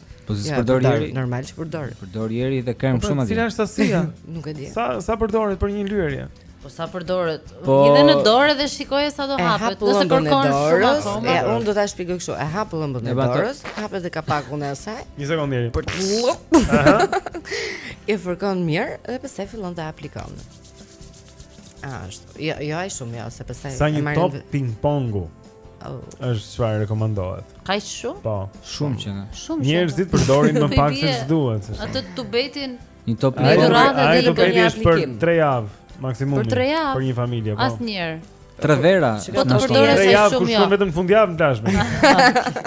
Po s'përdor njeri? Normal që përdor. Përdor njeri dhe krem po, shumë atje. Cila është sasia? Nuk e di. Sa sa përdoret për një lyerje? Po sa përdoret? Po, Hidhe në dorë dhe shikoje sa do hapet. Nëse kërkon shumë akoma. Ja, unë do ta shpjegoj kështu. E hap pëllëmbën e dorës, hap edhe kapakun e asaj. Një sekondë Jeri. Për të. Aha. E fërkon mirë dhe pastaj fillon ta aplikon. Ashtu. Jo, jo ai shumë, jo, se pastaj Sa një top ping pongu. Oh. Është çfarë rekomandohet? Kaq shumë? Po, shumë që ne. Shumë. Njerëzit përdorin më pak se ç'duhet. Atë tubetin një top ping. Ai tubeti është për 3 javë maksimumi. Për 3 javë. Për një familje, po. Asnjëherë. Tre vera. Po të përdorë sa shumë. Kur shkon vetëm fundjavë tashmë.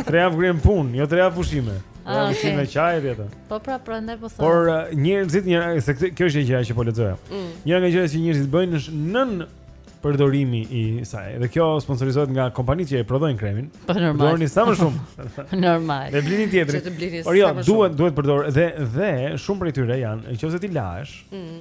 Tre javë kur jam punë, jo tre javë pushime. Ah, okay. Pushime çaj dhe ato. Po pra, prandaj po thonë. Por uh, njerëzit, njerëz, kjo është një gjë që po lexoja. Mm. Një nga gjërat që njerëzit bëjnë është nënpërdorimi i saj. Dhe kjo sponsorizohet nga kompanitë që e prodhojnë kremin. Po normal. Përdorni sa më shumë. normal. Dhe blini tjetrin. Por jo, duhet duhet përdor dhe dhe shumë prej tyre janë, nëse ti lahesh, mm.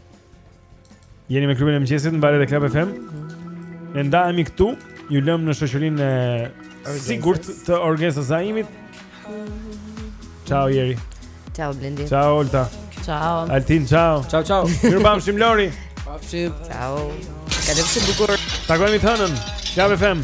Jeni me klubin e mëngjesit në valët e Club FM. Ne ndajemi këtu, ju lëmë në shoqërinë e sigurt të Orgesa Zaimit. Ciao Jeri. Ciao Blendi. Ciao Olta. Ciao. Altin, ciao. Ciao, ciao. Mirupafshim Lori. Pafshim. Ciao. Kalofshi bukur. Takohemi të hënën. Club FM.